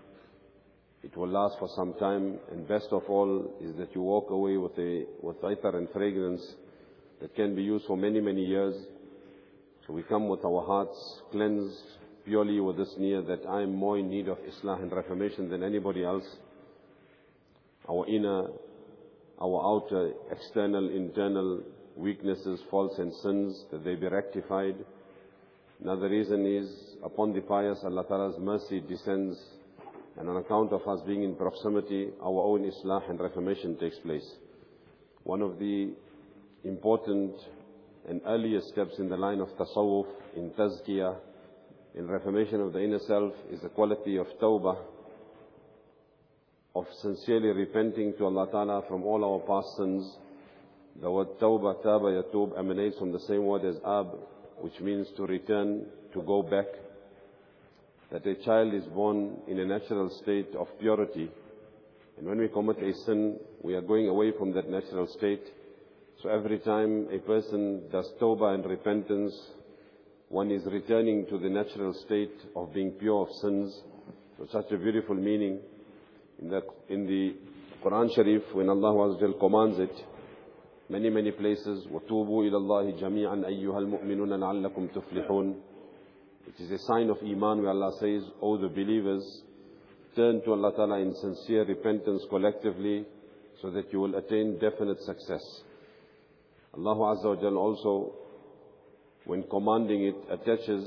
It will last for some time, and best of all is that you walk away with a with itar and fragrance that can be used for many, many years. So we come with our hearts cleansed purely with this near that I am more in need of Islah and Reformation than anybody else. Our inner, our outer, external, internal weaknesses, faults and sins, that they be rectified. Another reason is upon the pious, Allah Ta'ala's mercy descends and on account of us being in proximity, our own Islah and Reformation takes place. One of the important and earliest steps in the line of tasawwuf, in tazkiyah, in reformation of the inner self is the quality of tawbah, of sincerely repenting to Allah Ta'ala from all our past sins. The word tawbah, taba, yatub emanates from the same word as ab, which means to return, to go back. That a child is born in a natural state of purity. And when we commit a sin, we are going away from that natural state. So every time a person does tawbah and repentance, one is returning to the natural state of being pure of sins. So such a beautiful meaning in the, in the Quran Sharif when Allah Azza commands it. Many, many places, وَتُوبُوا إِلَى اللَّهِ جَمِيعًا أَيُّهَا الْمُؤْمِنُونَ لَعَلَّكُمْ تُفْلِحُونَ It is a sign of Iman where Allah says, O the believers, turn to Allah Ta'ala in sincere repentance collectively so that you will attain definite success. Allah Azza wa Jal also when commanding it, attaches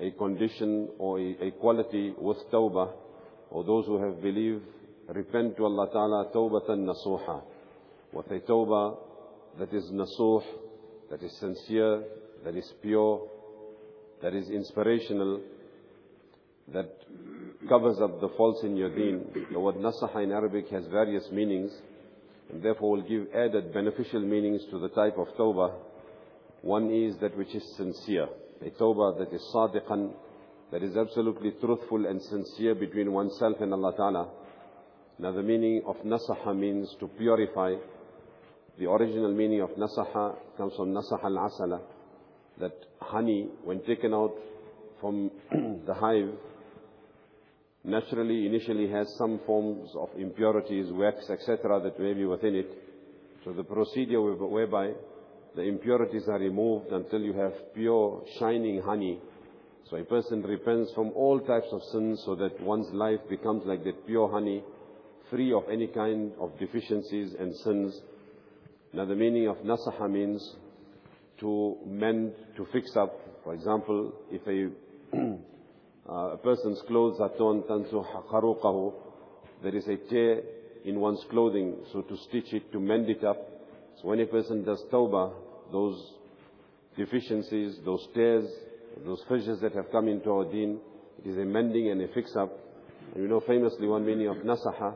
a condition or a, a quality with tawbah, or those who have believed, repent to Allah Ta'ala tawbatan nasuha. With a tawbah that is nasuh, that is sincere, that is pure, that is inspirational, that covers up the faults in your deen. The word nasaha in Arabic has various meanings, and therefore will give added beneficial meanings to the type of tawbah one is that which is sincere. A tawbah that is sadiqan, that is absolutely truthful and sincere between oneself and Allah Ta'ala. Now the meaning of nasaha means to purify. the original meaning of nasaha comes from nasaha al-asala, that honey, when taken out from <clears throat> the hive, naturally, initially has some forms of impurities, wax, etc., that may be within it. So the procedure whereby the impurities are removed until you have pure, shining honey. So a person repents from all types of sins so that one's life becomes like that pure honey, free of any kind of deficiencies and sins. Now the meaning of nasaha means to mend, to fix up. For example, if a, <clears throat> uh, a person's clothes are torn, there is a tear in one's clothing, so to stitch it, to mend it up. So when a person does tawbah, those deficiencies, those tears, those fissures that have come into our deen, it is a mending and a fix-up. And you know famously one meaning of nasaha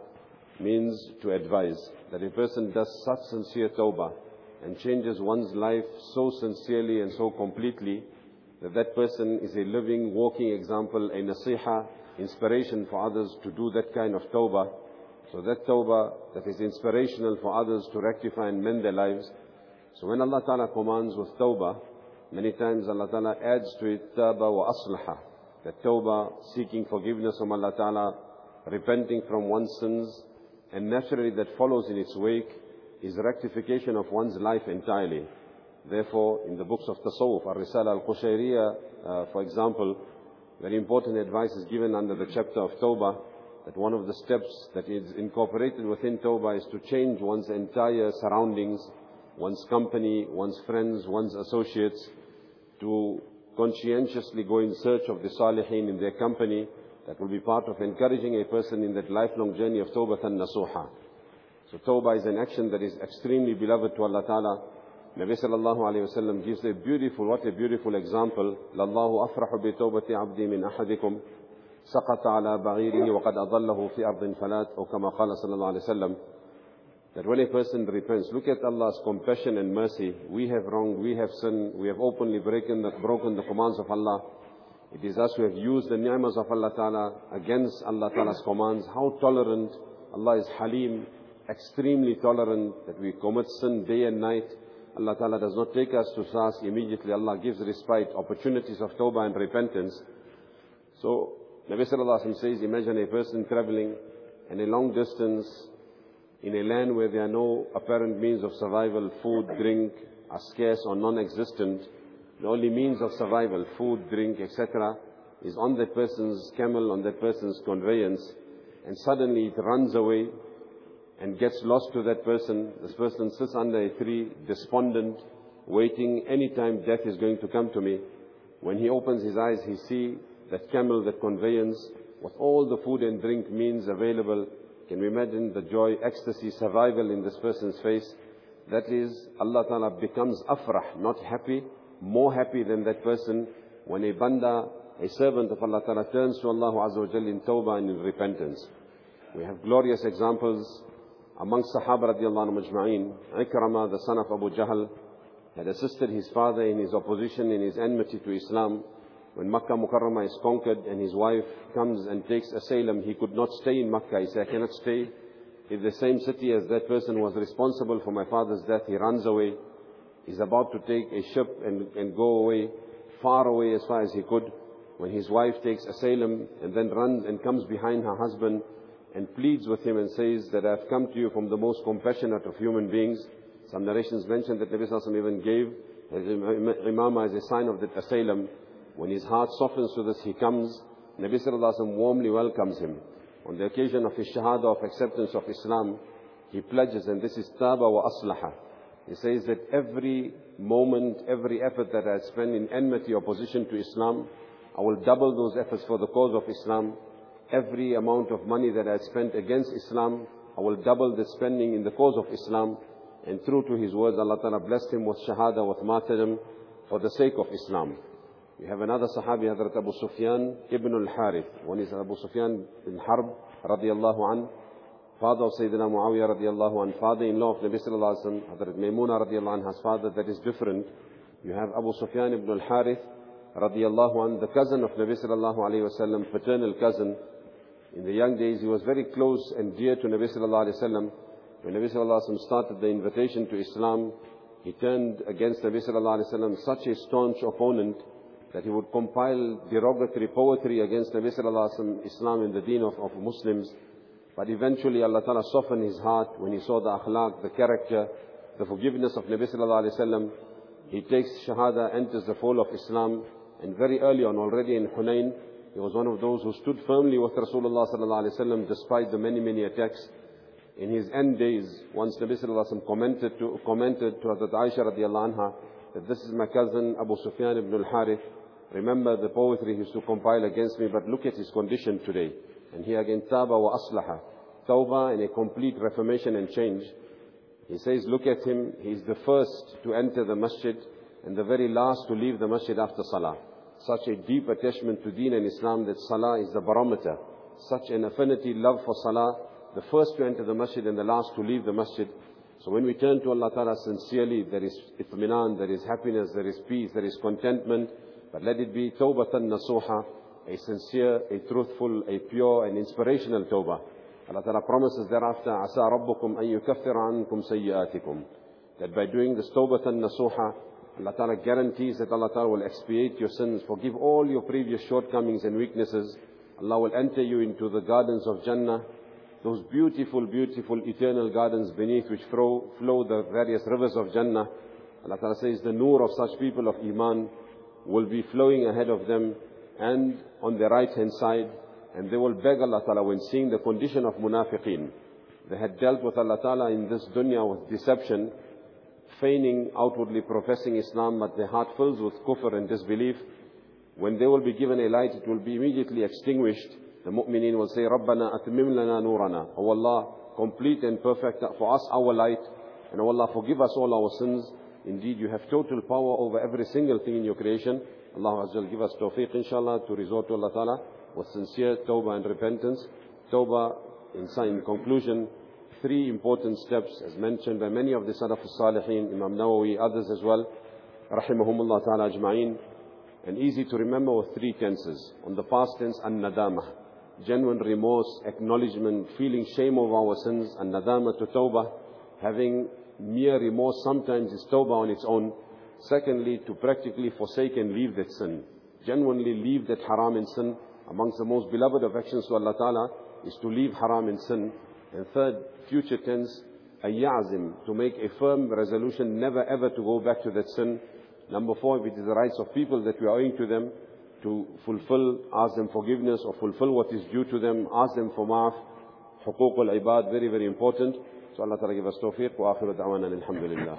means to advise. That a person does such sincere tawbah and changes one's life so sincerely and so completely that that person is a living, walking example, a nasiha, inspiration for others to do that kind of tawbah. So that tawbah that is inspirational for others to rectify and mend their lives. So when Allah Ta'ala commands with tawbah, many times Allah Ta'ala adds to it taba wa aslaha. That tawbah, seeking forgiveness from Allah Ta'ala, repenting from one's sins, and naturally that follows in its wake is rectification of one's life entirely. Therefore, in the books of Tasawwuf, Ar-Risala Al-Qushayriya, uh, for example, very important advice is given under the chapter of Tawbah, that one of the steps that is incorporated within Tawbah is to change one's entire surroundings, one's company, one's friends, one's associates, to conscientiously go in search of the salihin in their company. That will be part of encouraging a person in that lifelong journey of tawbah and nasuha. So tawbah is an action that is extremely beloved to Allah Ta'ala. Nabi sallallahu alayhi wa sallam gives a beautiful, what a beautiful example. لَاللَّهُ أَفْرَحُ بِتَوْبَةِ عَبْدِي مِنْ أَحَدِكُمْ سقط على بعيره وقد أضله في أرض فلات أو كما قال صلى الله عليه وسلم that when a person repents, look at Allah's compassion and mercy. We have wronged, we have sinned, we have openly broken the, broken the commands of Allah. It is us who have used the ni'mas of Allah Ta'ala against Allah Ta'ala's commands. How tolerant. Allah is Halim, extremely tolerant that we commit sin day and night. Allah Ta'ala does not take us to SARS immediately. Allah gives respite, opportunities of tawbah and repentance. So, Nabi Sallallahu Alaihi Wasallam says, imagine a person traveling and a long distance in a land where there are no apparent means of survival, food, drink are scarce or non-existent, the only means of survival, food, drink, etc., is on that person's camel, on that person's conveyance, and suddenly it runs away and gets lost to that person. This person sits under a tree, despondent, waiting any time death is going to come to me. When he opens his eyes, he see that camel, that conveyance, with all the food and drink means available, can we imagine the joy, ecstasy, survival in this person's face? That is, Allah Ta'ala becomes afrah, not happy, more happy than that person when a banda, a servant of Allah Ta'ala turns to Allah Azza wa Jal in tawbah and in repentance. We have glorious examples amongst Sahaba radiallahu anhu majma'een. Ikrama, the son of Abu Jahl, had assisted his father in his opposition, in his enmity to Islam. When Makkah Mukarramah is conquered and his wife comes and takes asylum, he could not stay in Makkah. He said, I cannot stay in the same city as that person was responsible for my father's death. He runs away. He's about to take a ship and, and go away, far away as far as he could. When his wife takes asylum and then runs and comes behind her husband and pleads with him and says that I've come to you from the most compassionate of human beings. Some narrations mention that Nabi Sallallahu even gave Imama as a sign of that asylum. When his heart softens to this, he comes. Nabi Sallallahu Alaihi warmly welcomes him. On the occasion of his shahada of acceptance of Islam, he pledges, and this is taba wa aslaha. He says that every moment, every effort that I spend in enmity, or opposition to Islam, I will double those efforts for the cause of Islam. Every amount of money that I spent against Islam, I will double the spending in the cause of Islam. And true to his words, Allah Ta'ala blessed him with shahada, with martyrdom, for the sake of Islam. We have another Sahabi, Hazrat Abu Sufyan ibn al-Harith. One is Abu Sufyan bin Harb, radiallahu an, father of Sayyidina Muawiyah radiallahu an, father-in-law of Nabi sallallahu alayhi wa sallam, Hazrat Maymuna radiallahu anha's father, that is different. You have Abu Sufyan ibn al-Harith, radiallahu an, the cousin of Nabi sallallahu alayhi wa sallam, paternal cousin. In the young days, he was very close and dear to Nabi sallallahu alayhi wa sallam. when Nabi sallallahu alaihi wasallam started the invitation to Islam, he turned against Nabi sallallahu alaihi wasallam such a staunch opponent that he would compile derogatory poetry against sallallahu alaihi wasallam, Islam and the deen of, of Muslims. But eventually Allah Ta'ala softened his heart when he saw the akhlaq, the character, the forgiveness of Nabi sallallahu alaihi wasallam. He takes shahada, enters the fold of Islam, and very early on, already in Hunain, he was one of those who stood firmly with Rasulullah sallallahu alaihi wasallam despite the many, many attacks. In his end days, once Nabi sallallahu alaihi wasallam commented to, commented to Hazrat Aisha radiallahu anha, that this is my cousin Abu Sufyan ibn al-Harith. Remember the poetry he used to compile against me, but look at his condition today. And here again, taba wa aslaha. Tawbah and a complete reformation and change. He says, look at him, He is the first to enter the masjid and the very last to leave the masjid after salah such a deep attachment to deen and Islam that salah is the barometer. Such an affinity, love for salah, the first to enter the masjid and the last to leave the masjid. So when we turn to Allah Ta'ala sincerely, there is itminan, there is happiness, there is peace, there is contentment. But let it be tawbatan nasuha, a sincere, a truthful, a pure and inspirational tawbah. Allah Ta'ala promises thereafter, عَسَى رَبُّكُمْ أَن يُكَفِّرَ عَنْكُمْ سَيِّئَاتِكُمْ That by doing this tawbatan nasuha, Allah Ta'ala guarantees that Allah Ta'ala will expiate your sins, forgive all your previous shortcomings and weaknesses. Allah will enter you into the gardens of Jannah, those beautiful, beautiful eternal gardens beneath which flow, flow the various rivers of Jannah. Allah Ta'ala says the nur of such people of Iman will be flowing ahead of them and on their right hand side and they will beg Allah Ta'ala when seeing the condition of munafiqeen. They had dealt with Allah Ta'ala in this dunya with deception feigning, outwardly professing Islam, but their heart fills with kufr and disbelief, when they will be given a light, it will be immediately extinguished. The mu'mineen will say, رَبَّنَا أَتْمِمْ لَنَا نُورَنَا O Allah, complete and perfect for us our light, and O Allah, forgive us all our sins. Indeed, you have total power over every single thing in your creation. Allah Azza give us tawfiq, inshallah, to resort to Allah Ta'ala with sincere tawbah and repentance. Tawbah, in, in conclusion, three important steps as mentioned by many of the Salaf al-Salihin, Imam Nawawi, others as well, rahimahumullah ta'ala ajma'in, and easy to remember with three tenses. On the past tense, an-nadama, genuine remorse, acknowledgement, feeling shame of our sins, an-nadama to tawbah, having mere remorse sometimes is tawbah on its own. Secondly, to practically forsake and leave that sin. Genuinely leave that haram and sin. Amongst the most beloved of actions to Allah Ta'ala is to leave haram and sin. And third, future tense, ayyazim, to make a firm resolution never ever to go back to that sin. Number four, if it is the rights of people that we are owing to them, to fulfill, ask them forgiveness or fulfill what is due to them, ask them for maaf. Huquq al-ibad, very, very important. الله تعالى يجيب التوفيق وآخر دعوانا الحمد لله.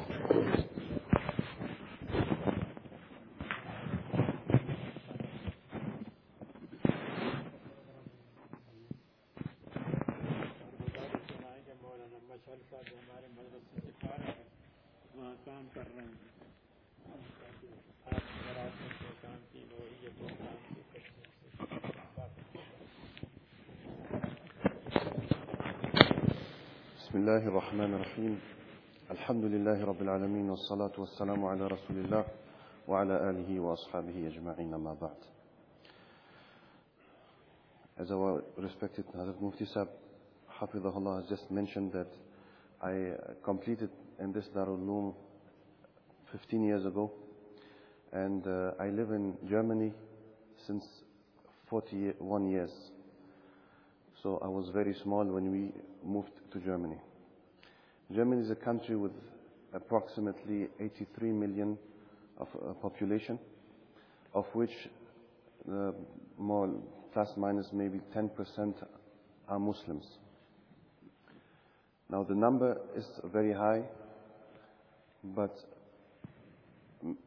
الله الرحمن الرحيم الحمد لله رب العالمين والصلاة والسلام على رسول الله وعلى آله وأصحابه أجمعين ما بعد As our respected Hazrat Mufti Sahib Hafidahullah has just mentioned that I completed in this Darul Uloom 15 years ago and uh, I live in Germany since 41 years. So I was very small when we moved to Germany. Germany is a country with approximately 83 million of uh, population, of which uh, more plus minus maybe 10% are Muslims. Now the number is very high, but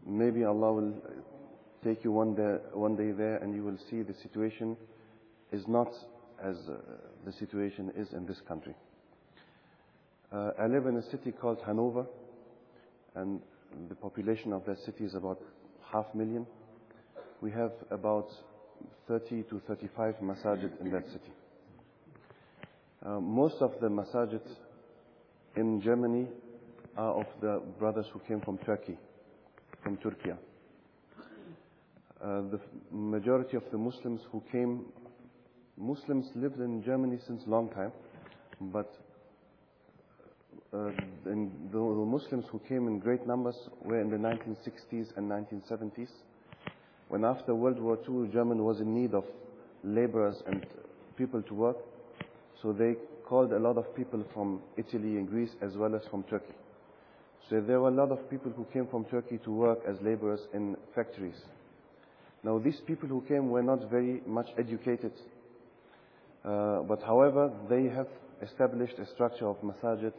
maybe Allah will take you one day, one day there and you will see the situation is not as uh, the situation is in this country. Uh, I live in a city called Hanover, and the population of that city is about half million. We have about 30 to 35 masajid in that city. Uh, most of the masajid in Germany are of the brothers who came from Turkey, from Turkey. Uh, the majority of the Muslims who came, Muslims lived in Germany since long time, but uh, the, the Muslims who came in great numbers were in the 1960s and 1970s, when after World War II, Germany was in need of laborers and people to work. So they called a lot of people from Italy and Greece as well as from Turkey. So there were a lot of people who came from Turkey to work as laborers in factories. Now these people who came were not very much educated, uh, but however they have established a structure of masajid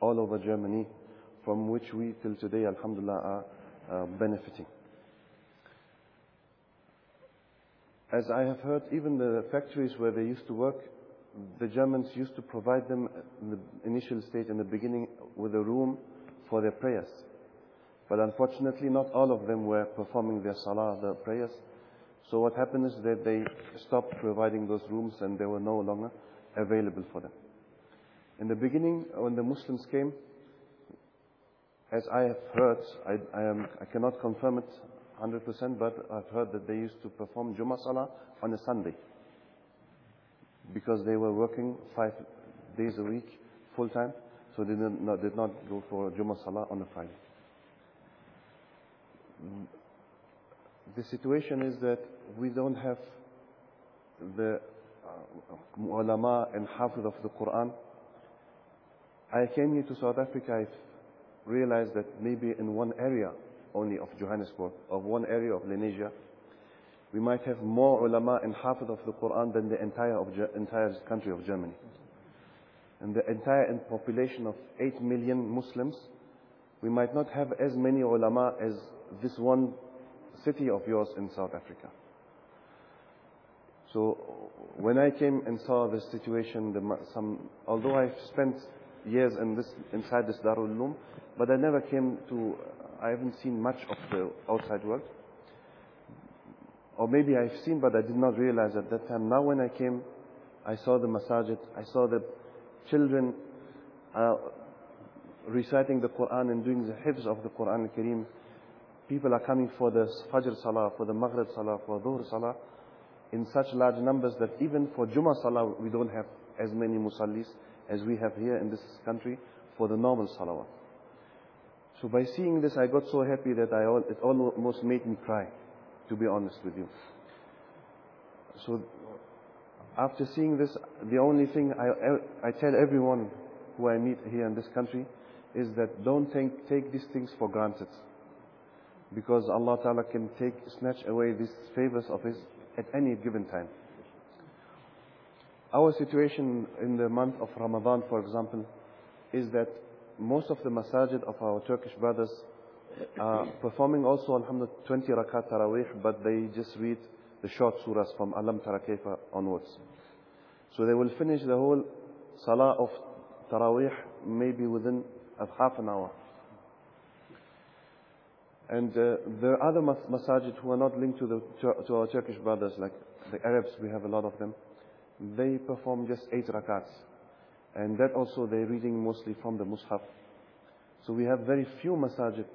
all over Germany from which we till today alhamdulillah are uh, benefiting. As I have heard, even the factories where they used to work, the Germans used to provide them in the initial stage, in the beginning, with a room for their prayers. But unfortunately, not all of them were performing their salah, their prayers. So what happened is that they stopped providing those rooms and they were no longer available for them. In the beginning, when the Muslims came, as I have heard, I, I, am, I cannot confirm it 100%, but I've heard that they used to perform Jummah Salah on a Sunday. Because they were working five days a week, full time, so they did not, did not go for Jummah Salah on a Friday. The situation is that we don't have the uh, ulama and hafiz of the Quran. I came here to South Africa, I realized that maybe in one area only of Johannesburg, of one area of Lenasia, we might have more ulama and hafiz of the Quran than the entire, of, entire country of Germany. And the entire population of 8 million Muslims, we might not have as many ulama as this one city of yours in South Africa. So when I came and saw the situation, the, some, although I've spent years in this, inside this Darul Uloom, but I never came to, I haven't seen much of the outside world. Or maybe I've seen, but I did not realize at that time. Now when I came, I saw the masajid, I saw the children uh, reciting the Quran and doing the hifz of the Quran al-Kareem. People are coming for the Fajr Salah, for the Maghrib Salah, for Dhuhr Salah in such large numbers that even for Jummah Salah we don't have as many musallis as we have here in this country for the normal salawat. So by seeing this, I got so happy that I, all, it almost made me cry, to be honest with you. So after seeing this, the only thing I, I tell everyone who I meet here in this country is that don't take, take these things for granted. Because Allah Ta'ala can take, snatch away these favors of His at any given time. Our situation in the month of Ramadan, for example, is that most of the masajid of our Turkish brothers are performing also, alhamdulillah, 20 rakat tarawih, but they just read the short surahs from Alam Tara Kaifa onwards. So they will finish the whole salah of tarawih maybe within half an hour. And uh, there are other mas masajid who are not linked to, the, to our Turkish brothers, like the Arabs, we have a lot of them they perform just eight rakats. And that also they're reading mostly from the Mus'haf. So we have very few masajid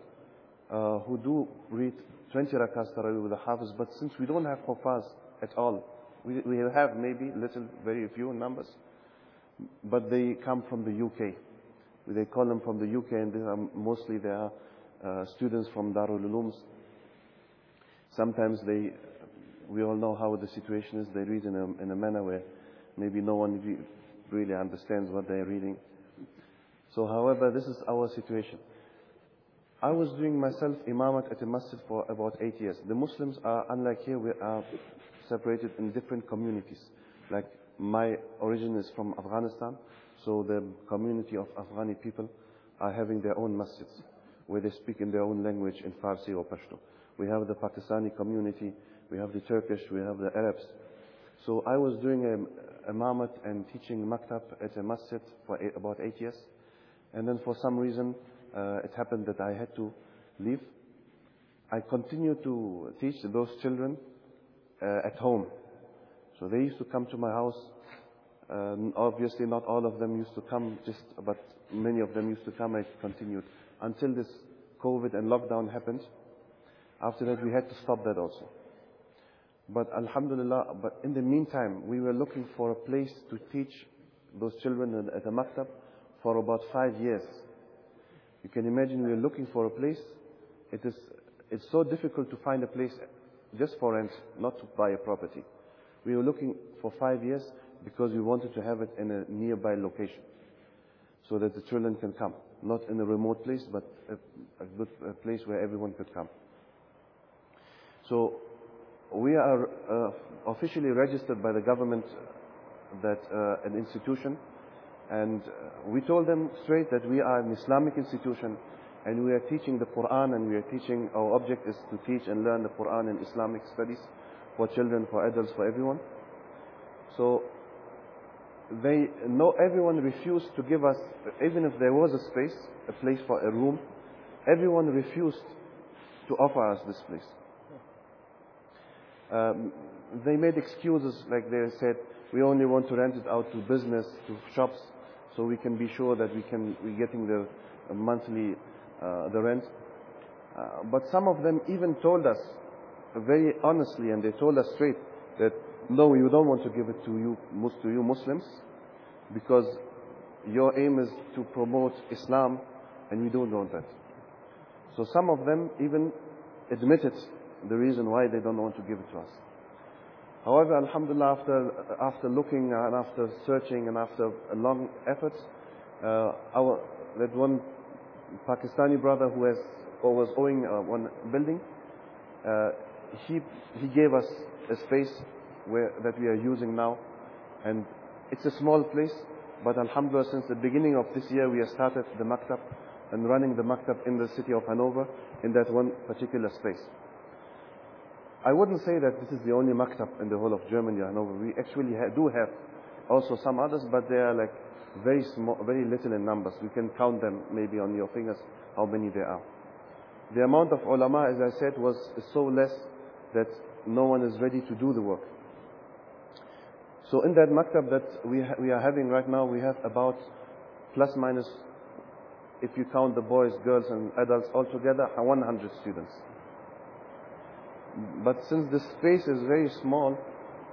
uh, who do read 20 rakats tarawih with the hafiz, but since we don't have hufaz at all, we, we have maybe little, very few numbers, but they come from the UK. They call them from the UK, and they are, mostly they are uh, students from Darul Ulooms. Sometimes they we all know how the situation is. They read in a, in a manner where maybe no one really understands what they're reading. So, however, this is our situation. I was doing myself imamat at a masjid for about eight years. The Muslims are, unlike here, we are separated in different communities. Like my origin is from Afghanistan, so the community of Afghani people are having their own masjids, where they speak in their own language in Farsi or Pashto. We have the Pakistani community, we have the Turkish, we have the Arabs. So I was doing a, imamat and teaching maktab at a masjid for eight, about eight years. And then for some reason, uh, it happened that I had to leave. I continued to teach those children uh, at home. So they used to come to my house. Uh, obviously, not all of them used to come, just but many of them used to come. I continued until this COVID and lockdown happened. After that, we had to stop that also. But Alhamdulillah, but in the meantime, we were looking for a place to teach those children at a maktab for about five years. You can imagine we're looking for a place. It is, it's so difficult to find a place just for rent, not to buy a property. We were looking for five years because we wanted to have it in a nearby location so that the children can come. Not in a remote place, but a, a good a place where everyone could come. So we are uh, officially registered by the government that uh, an institution and uh, we told them straight that we are an Islamic institution and we are teaching the Quran and we are teaching, our object is to teach and learn the Quran and Islamic studies for children, for adults, for everyone. So they know everyone refused to give us, even if there was a space, a place for a room, everyone refused to offer us this place. Um, they made excuses like they said, we only want to rent it out to business, to shops, so we can be sure that we can we're getting the uh, monthly uh, the rent. Uh, but some of them even told us very honestly, and they told us straight that no, you don't want to give it to you to you Muslims because your aim is to promote Islam, and we don't want that. So some of them even admitted the reason why they don't want to give it to us. However, Alhamdulillah, after, after looking and after searching and after a long efforts, uh, our, that one Pakistani brother who has, or was owing uh, one building, uh, he, he gave us a space where, that we are using now. And it's a small place, but Alhamdulillah, since the beginning of this year, we have started the maktab and running the maktab in the city of Hanover in that one particular space. I wouldn't say that this is the only maktab in the whole of Germany, Hanover. We actually ha do have also some others, but they are like very small, very little in numbers. We can count them maybe on your fingers how many there are. The amount of ulama, as I said, was so less that no one is ready to do the work. So in that maktab that we, we are having right now, we have about plus minus, if you count the boys, girls and adults all together, 100 students. But since the space is very small,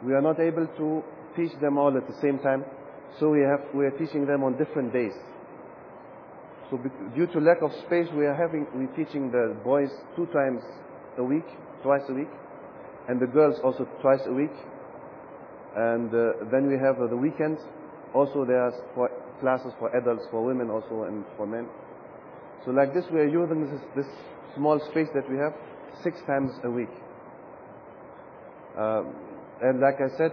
we are not able to teach them all at the same time. So we have we are teaching them on different days. So due to lack of space, we are having we're teaching the boys two times a week, twice a week, and the girls also twice a week. And uh, then we have uh, the weekends. Also, there are for classes for adults, for women also, and for men. So like this, we are using this, this small space that we have six times a week. Um, and like I said,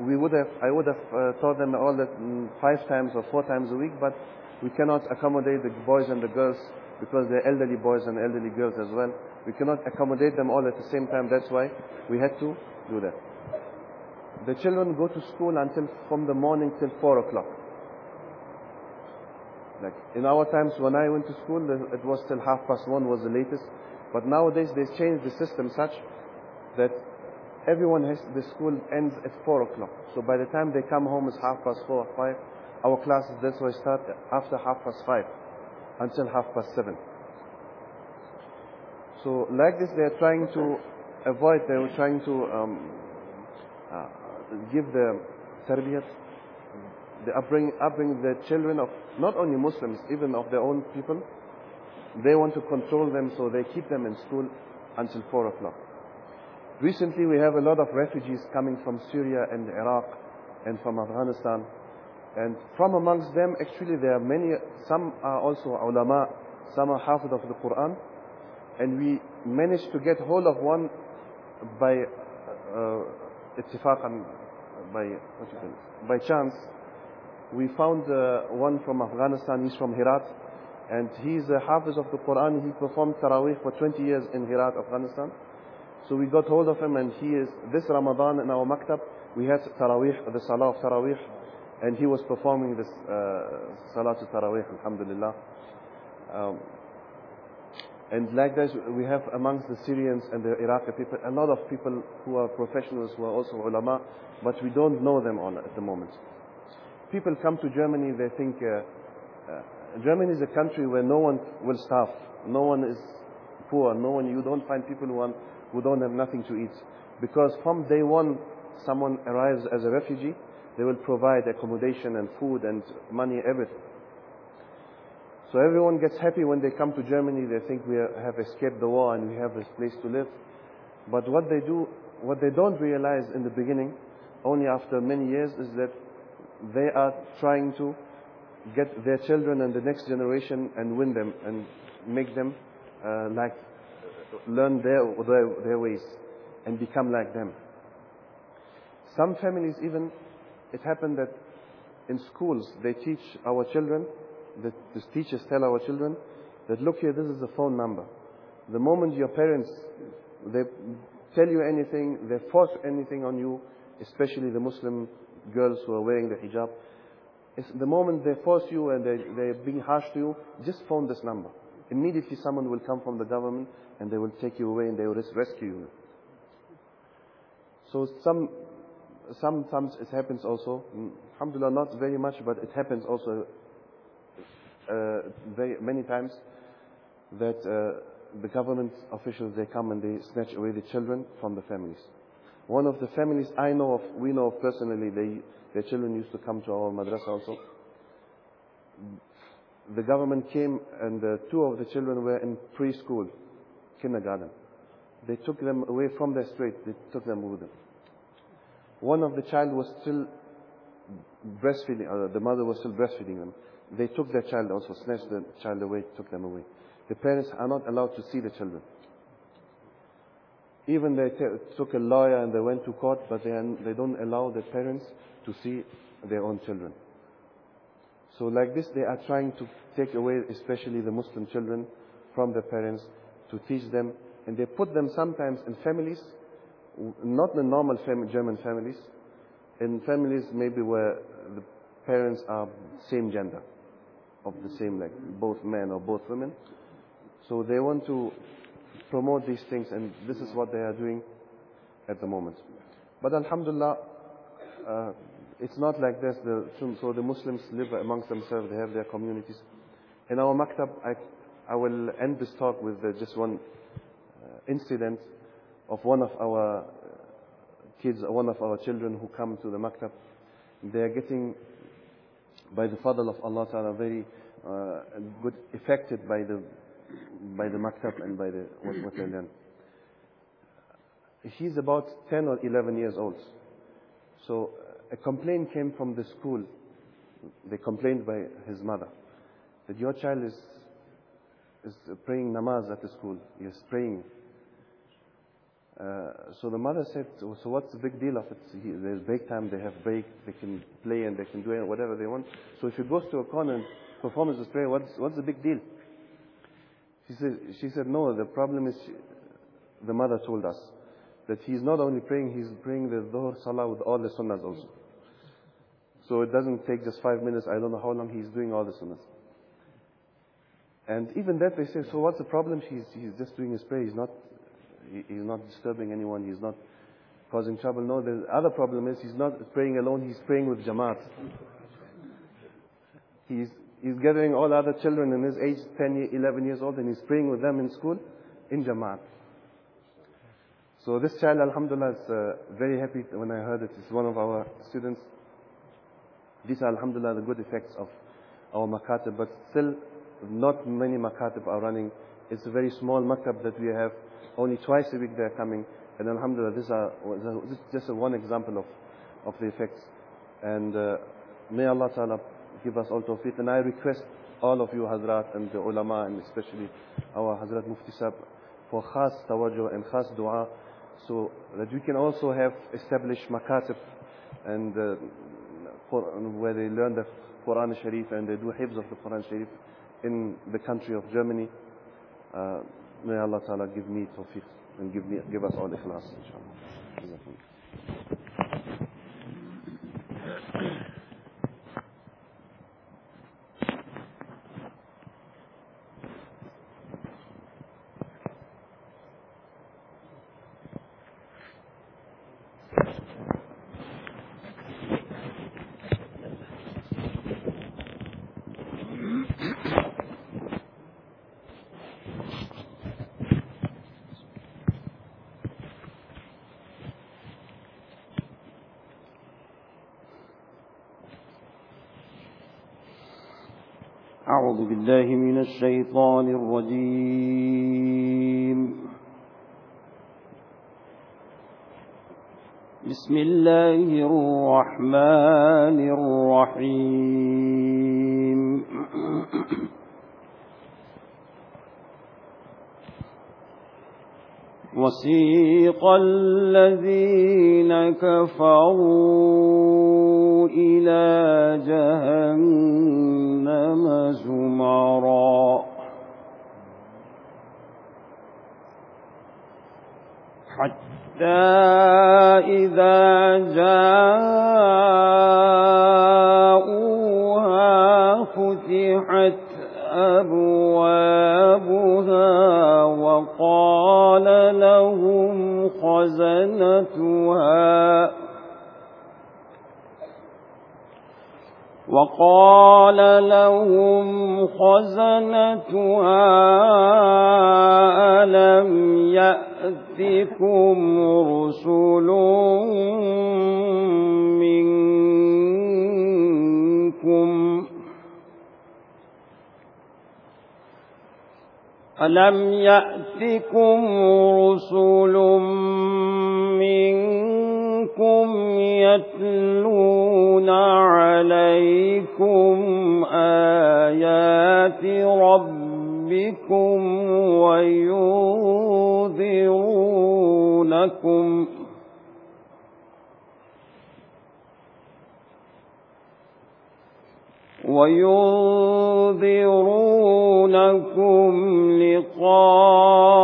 we would have, I would have uh, taught them all that mm, five times or four times a week, but we cannot accommodate the boys and the girls because they're elderly boys and elderly girls as well. We cannot accommodate them all at the same time. That's why we had to do that. The children go to school until from the morning till four o'clock. Like in our times when I went to school, it was till half past one was the latest. But nowadays they changed the system such that everyone has, the school ends at 4 o'clock. So by the time they come home, it's half past 4 or 5. Our classes, that's why start after half past 5 until half past 7. So like this, they're trying to avoid, they were trying to um, uh, give the tarbiyat, the upbringing, upbring the children of not only Muslims, even of their own people. They want to control them, so they keep them in school until 4 o'clock. Recently, we have a lot of refugees coming from Syria and Iraq and from Afghanistan. And from amongst them, actually, there are many, some are also ulama, some are hafid of the Quran. And we managed to get hold of one by uh, by, by chance. We found uh, one from Afghanistan, he's from Herat. And he's a hafiz of the Quran. He performed Taraweeh for 20 years in Herat, Afghanistan. So we got hold of him and he is, this Ramadan in our maktab, we had Taraweeh, the Salah of Taraweeh, and he was performing this uh, Salah to Taraweeh, Alhamdulillah. Um, and like this, we have amongst the Syrians and the Iraqi people, a lot of people who are professionals, who are also ulama, but we don't know them at the moment. People come to Germany, they think uh, uh, Germany is a country where no one will starve, no one is poor, no one, you don't find people who are who don't have nothing to eat. Because from day one, someone arrives as a refugee, they will provide accommodation and food and money, everything. So everyone gets happy when they come to Germany. They think we have escaped the war and we have this place to live. But what they do, what they don't realize in the beginning, only after many years, is that they are trying to get their children and the next generation and win them and make them uh, like learn their, their their ways and become like them. Some families even, it happened that in schools they teach our children, the, the teachers tell our children that look here, this is a phone number. The moment your parents they tell you anything, they force anything on you, especially the Muslim girls who are wearing the hijab. It's the moment they force you and they, they're being harsh to you, just phone this number. Immediately someone will come from the government and they will take you away and they will rescue you. So some, sometimes it happens also, mm, alhamdulillah not very much, but it happens also uh, very, many times that uh, the government officials, they come and they snatch away the children from the families. One of the families I know of, we know of personally, they, their children used to come to our madrasa also. The government came and uh, two of the children were in preschool, kindergarten. They took them away from their street, they took them with them. One of the child was still breastfeeding, uh, the mother was still breastfeeding them. They took their child also, snatched the child away, took them away. The parents are not allowed to see the children. Even they took a lawyer and they went to court, but they, they don't allow the parents to see their own children. So like this, they are trying to take away, especially the Muslim children, from their parents to teach them, and they put them sometimes in families, not the normal fam German families, in families maybe where the parents are same gender, of the same, like both men or both women. So they want to promote these things, and this is what they are doing at the moment. But Alhamdulillah, uh, it's not like this. The, so the Muslims live amongst themselves. They have their communities. In our maktab, I, I will end this talk with uh, just one uh, incident of one of our kids, one of our children who come to the maktab. They are getting, by the fadl of Allah Ta'ala, very uh, good, affected by the by the maktab and by the, what, what they learn. He's about 10 or 11 years old. So a complaint came from the school. They complained by his mother that your child is, is praying namaz at the school. He is praying. Uh, so the mother said, so what's the big deal of it? He, there's break time, they have break, they can play and they can do whatever they want. So if he goes to a corner and performs his prayer, what's, what's the big deal? She said, she said, no, the problem is, she, the mother told us, that he's not only praying, he's praying the Dhuhr Salah with all the sunnahs also. So it doesn't take just five minutes, I don't know how long he's doing all the sunnahs. And even that they say, so what's the problem? He's, he's just doing his prayer, he's not, he, he's not disturbing anyone, he's not causing trouble. No, the other problem is he's not praying alone, he's praying with Jamaat. He's, He's gathering all other children in his age, 10, 11 years old, and he's praying with them in school in Jamaat. So this child, Alhamdulillah, is uh, very happy when I heard it. It's one of our students. These are, Alhamdulillah, the good effects of our makatib, but still not many makatib are running. It's a very small maktab that we have. Only twice a week they are coming. And Alhamdulillah, this, are, this is just one example of, of the effects. And uh, may Allah Ta'ala give us all tawfiq. And I request all of you Hazrat and the ulama and especially our Hazrat Mufti Sab for khas tawajjuh and khas dua so that we can also have established makatib and uh, where they learn the Quran Sharif and they do hibs of the Quran Sharif in the country of Germany. Uh, may Allah Ta'ala give me tawfiq and give, me, give us all ikhlas inshallah. أعوذ بالله من الشيطان الرجيم. بسم الله الرحمن الرحيم. وسيق الذين كفروا إلى جهنم زمرا. حتى إذا جاءوها فتحت أبوابها وقال لهم خزنتها. وقال لهم خزنتها ألم يأتكم رسل منكم ألم يأتكم رسل وينذرونكم لقاء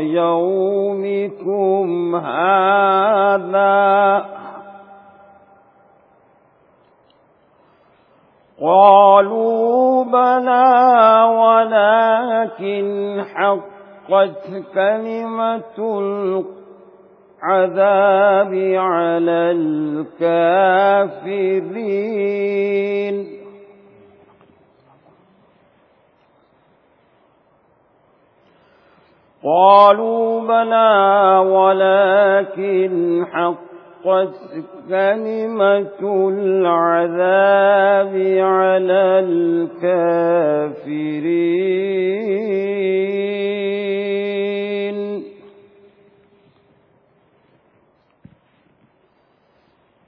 يومكم هذا قالوا بلى ولكن حقت كلمة العذاب على الكافرين. قالوا بلى ولكن حقت كلمة العذاب على الكافرين.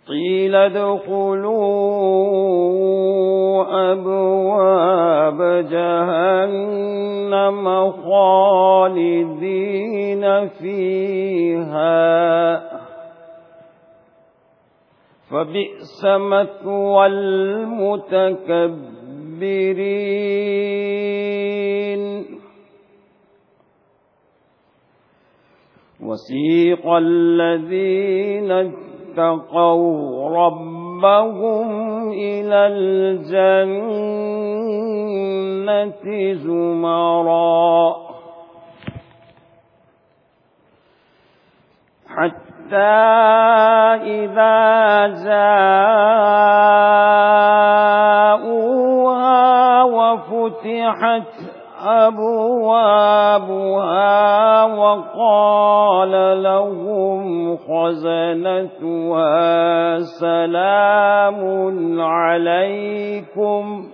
قيل ادخلوا أبواب جهنم خالدين فيها. فبئس مثوى المتكبرين. وسيق الذين اتقوا ربهم إلى الجنة زمرا. حتى إذا جاءوها وفتحت أبوابها وقال لهم خزنتها سلام عليكم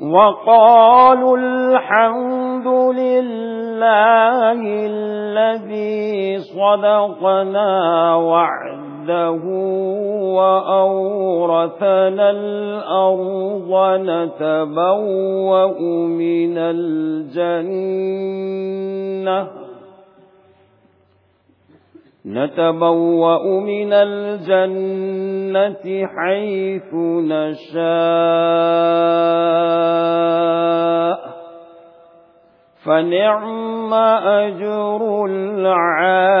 وقالوا الحمد لله الذي صدقنا وعده وأورثنا الأرض نتبوأ من الجنة. نتبوأ من الجنة حيث نشاء. فنعم أجر العاملين.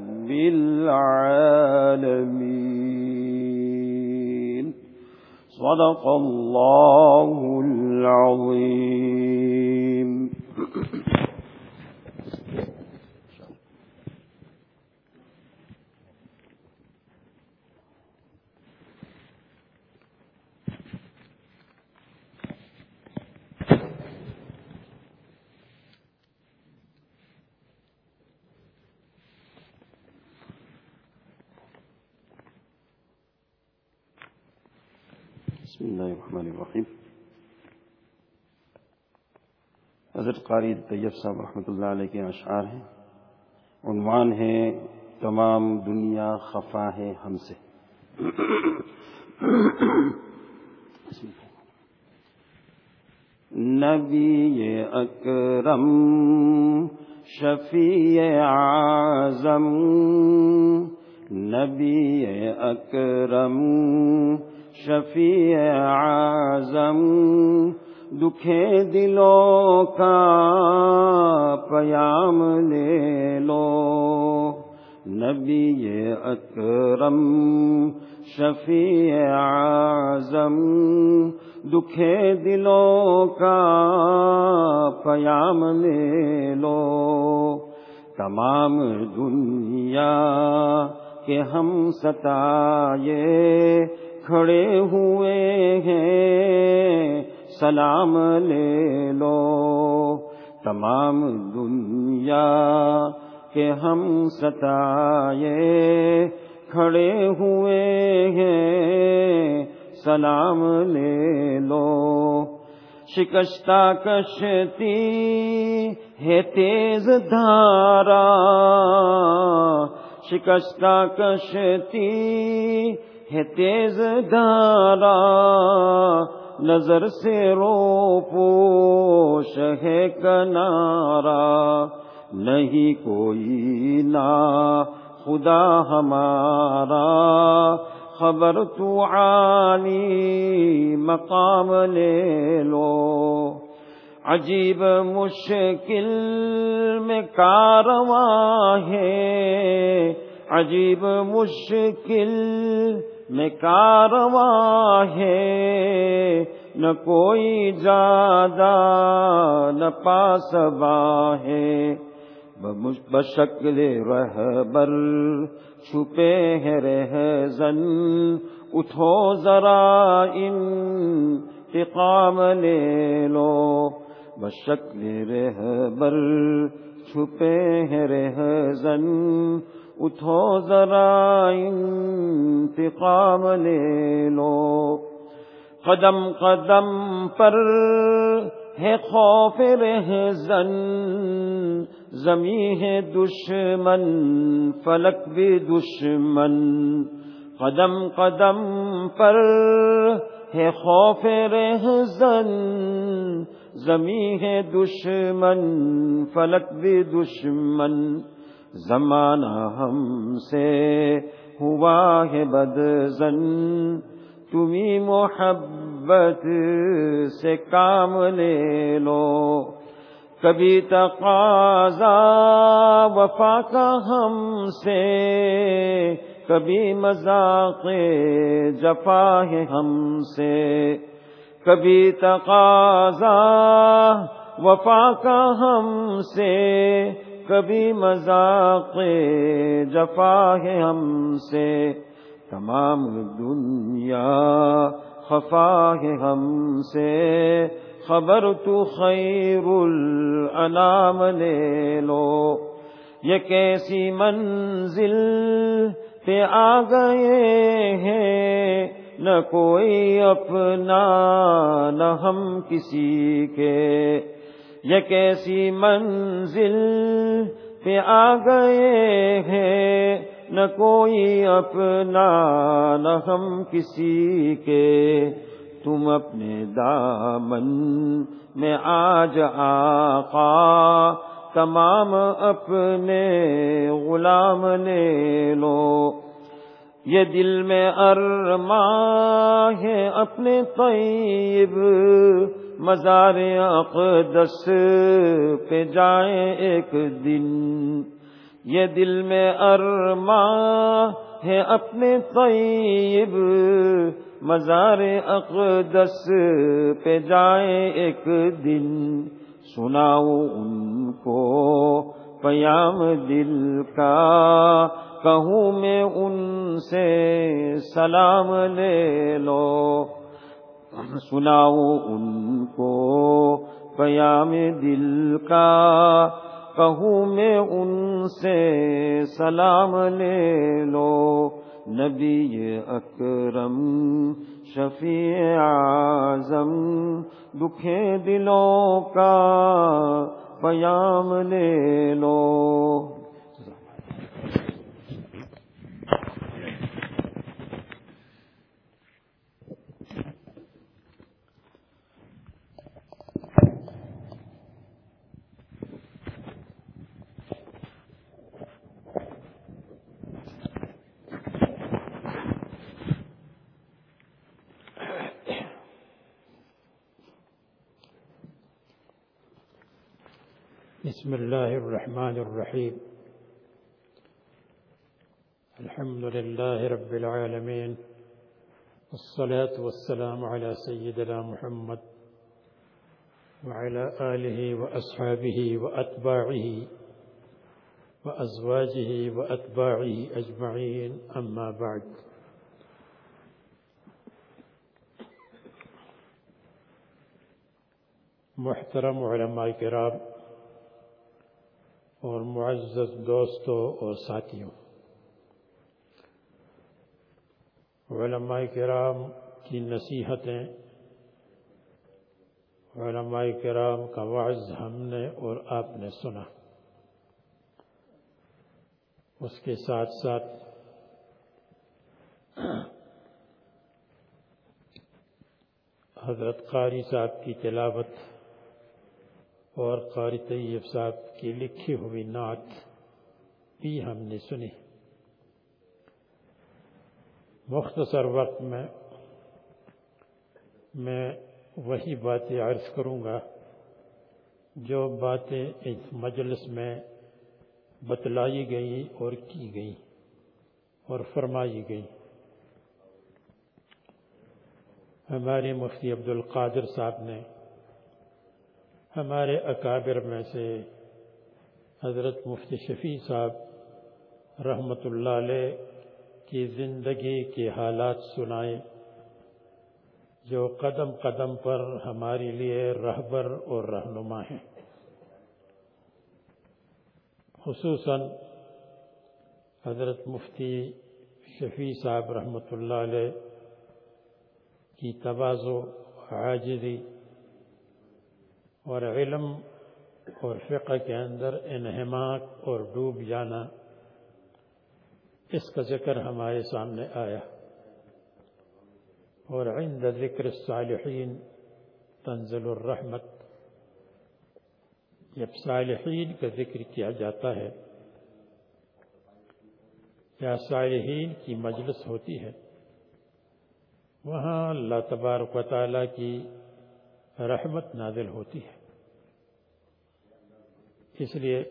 العالمين. صدق الله العظيم. بسم اللہ الرحمن الرحیم۔ حضرت قاری طیب صاحب رحمۃ اللہ علیہ کے اشعار ہیں۔ عنوان ہے تمام دنیا خفا ہے ہم سے۔ نبی اکرم، شفیع اعظم، نبی اکرم شفیع اعظم، دکھے دلوں کا پیام لے لو۔ نبی اکرم، شفیع اعظم، دکھے دلوں کا پیام لے لو۔ تمام دنیا کے ہم ستائے کھڑے ہوئے ہیں۔ سلام لے لو تمام دنیا کے ہم ستائے۔ کھڑے ہوئے ہیں۔ سلام لے لو۔ شکستہ کشتی ہے تیز دھارا۔ شکستہ کشتی ہے تیز دھارا نظر سے رو پوش ہے کنارا۔ نہیں کوئی نا خدا ہمارا۔ خبر تو عالی مقام لے لو۔ عجیب مشکل میں کارواں ہے۔ عجیب مشکل میں کارواں ہے، نہ کوئی زیادہ نہ پاسبا ہے۔ بشکل رہبر چھپے ہیں رہ زن اٹھو ذرا انتقام لے لو۔ بشکل رہبر چھپے ہیں رہ زن اٹھو ذرا انتقام لے لو۔ قدم قدم پر ہے خوف رہزن زمیں ہے دشمن، فلک بھی دشمن۔ قدم قدم پر ہے خوف رہزن زمیں ہے دشمن، فلک بھی دشمن۔ زمانہ ہم سے ہوا ہے بد زن تمہیں محبت سے کام لے لو۔ کبھی تقاضا وفا کا ہم سے، کبھی مذاق جفا ہے ہم سے۔ کبھی تقاضا وفا کا ہم سے کبھی مذاق جفا ہے ہم سے، تمام دنیا خفا ہے ہم سے۔ خبر تو خیر الانام لے لو۔ یہ کیسی منزل پہ آ گئے ہیں؟ نہ کوئی اپنا، نہ ہم کسی کے۔ یہ کیسی منزل پہ آ گئے ہیں؟ نہ کوئی اپنا، نہ ہم کسی کے۔ تم اپنے دامن میں آج آقا، تمام اپنے غلام لے لو۔ یہ دل میں ارماں ہے اپنے طیب۔ مزار اقدس پہ جائیں ایک دن۔ یہ دل میں ارماں ہے اپنے طیب۔ مزار اقدس پہ جائیں ایک دن۔ سناؤ ان کو پیام دل کا۔ کہوں میں ان سے سلام لے لو۔ سناؤ ان کو۔ پیام دل کا کہوں میں ان سے سلام لے لو۔ نبی اکرم، شفیع اعظم، دکھے دلوں کا پیام لے لو۔ بسم الله الرحمن الرحيم. الحمد لله رب العالمين. والصلاة والسلام على سيدنا محمد وعلى آله وأصحابه وأتباعه وأزواجه وأتباعه أجمعين. أما بعد. محترم علماء کرام اور معزز دوستوں اور ساتھیوں، علماء کرام کی نصیحتیں، علماء کرام کا وعظ ہم نے اور آپ نے سنا۔ اس کے ساتھ ساتھ حضرت قاری صاحب کی تلاوت اور قاری طیب صاحب کی لکھی ہوئی نعت بھی ہم نے سنی۔ مختصر وقت میں میں وہی باتیں عرض کروں گا جو باتیں اس مجلس میں بتلائی گئی اور کی گئی اور فرمائی گئی ہمارے مفتی عبد القادر صاحب نے ہمارے اکابر میں سے حضرت مفتی شفیع صاحب رحمت اللہ علیہ کی زندگی کے حالات سنائے جو قدم قدم پر ہمارے لیے رہبر اور رہنما ہیں۔ خصوصاً حضرت مفتی شفیع صاحب رحمت اللہ علیہ کی توازو عاجزی اور علم اور فقہ کے اندر انہماک اور ڈوب جانا اس کا ذکر ہمارے سامنے آیا۔ اور عند ذکر الصالحین تنزل الرحمت، جب صالحین کا ذکر کیا جاتا ہے، یا صالحین کی مجلس ہوتی ہے، وہاں اللہ تبارک و تعالیٰ کی رحمت نازل ہوتی ہے۔ اس لیے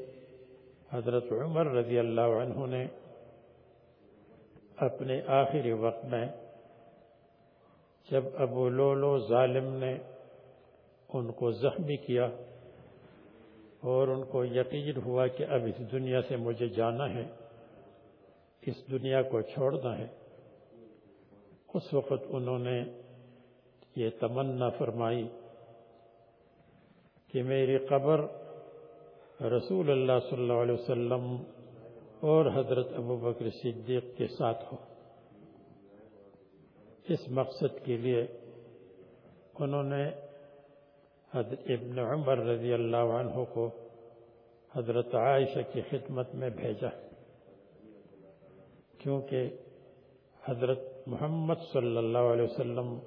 حضرت عمر رضی اللہ عنہ نے اپنے آخری وقت میں جب ابو لولو ظالم نے ان کو زخمی کیا اور ان کو یقین ہوا کہ اب اس دنیا سے مجھے جانا ہے، اس دنیا کو چھوڑنا ہے، اس وقت انہوں نے یہ تمنا فرمائی کہ میری قبر رسول اللہ صلی اللہ علیہ وسلم اور حضرت ابو بکر صدیق کے ساتھ ہو۔ اس مقصد کے لیے انہوں نے حضرت ابن عمر رضی اللہ عنہ کو حضرت عائشہ کی خدمت میں بھیجا۔ کیونکہ حضرت محمد صلی اللہ علیہ وسلم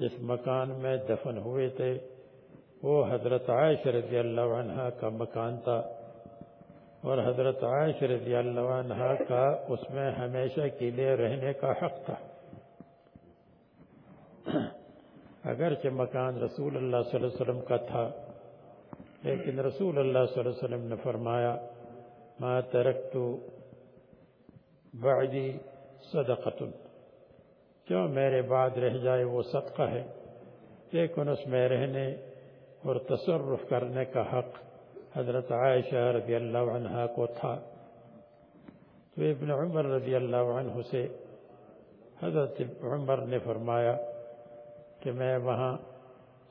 جس مکان میں دفن ہوئے تھے وہ حضرت عائشہ رضی اللہ عنہ کا مکان تھا اور حضرت عائشہ رضی اللہ عنہ کا اس میں ہمیشہ کے لیے رہنے کا حق تھا۔ اگرچہ مکان رسول اللہ صلی اللہ علیہ وسلم کا تھا، لیکن رسول اللہ صلی اللہ علیہ وسلم نے فرمایا، ما ترکت بعدی صدقت کیوں میرے بعد رہ جائے وہ صدقہ ہے؟ لیکن اس میں رہنے اور تصرف کرنے کا حق حضرت عائشہ رضی اللہ عنہ کو تھا۔ تو ابن عمر رضی اللہ عنہ سے حضرت عمر نے فرمایا کہ میں وہاں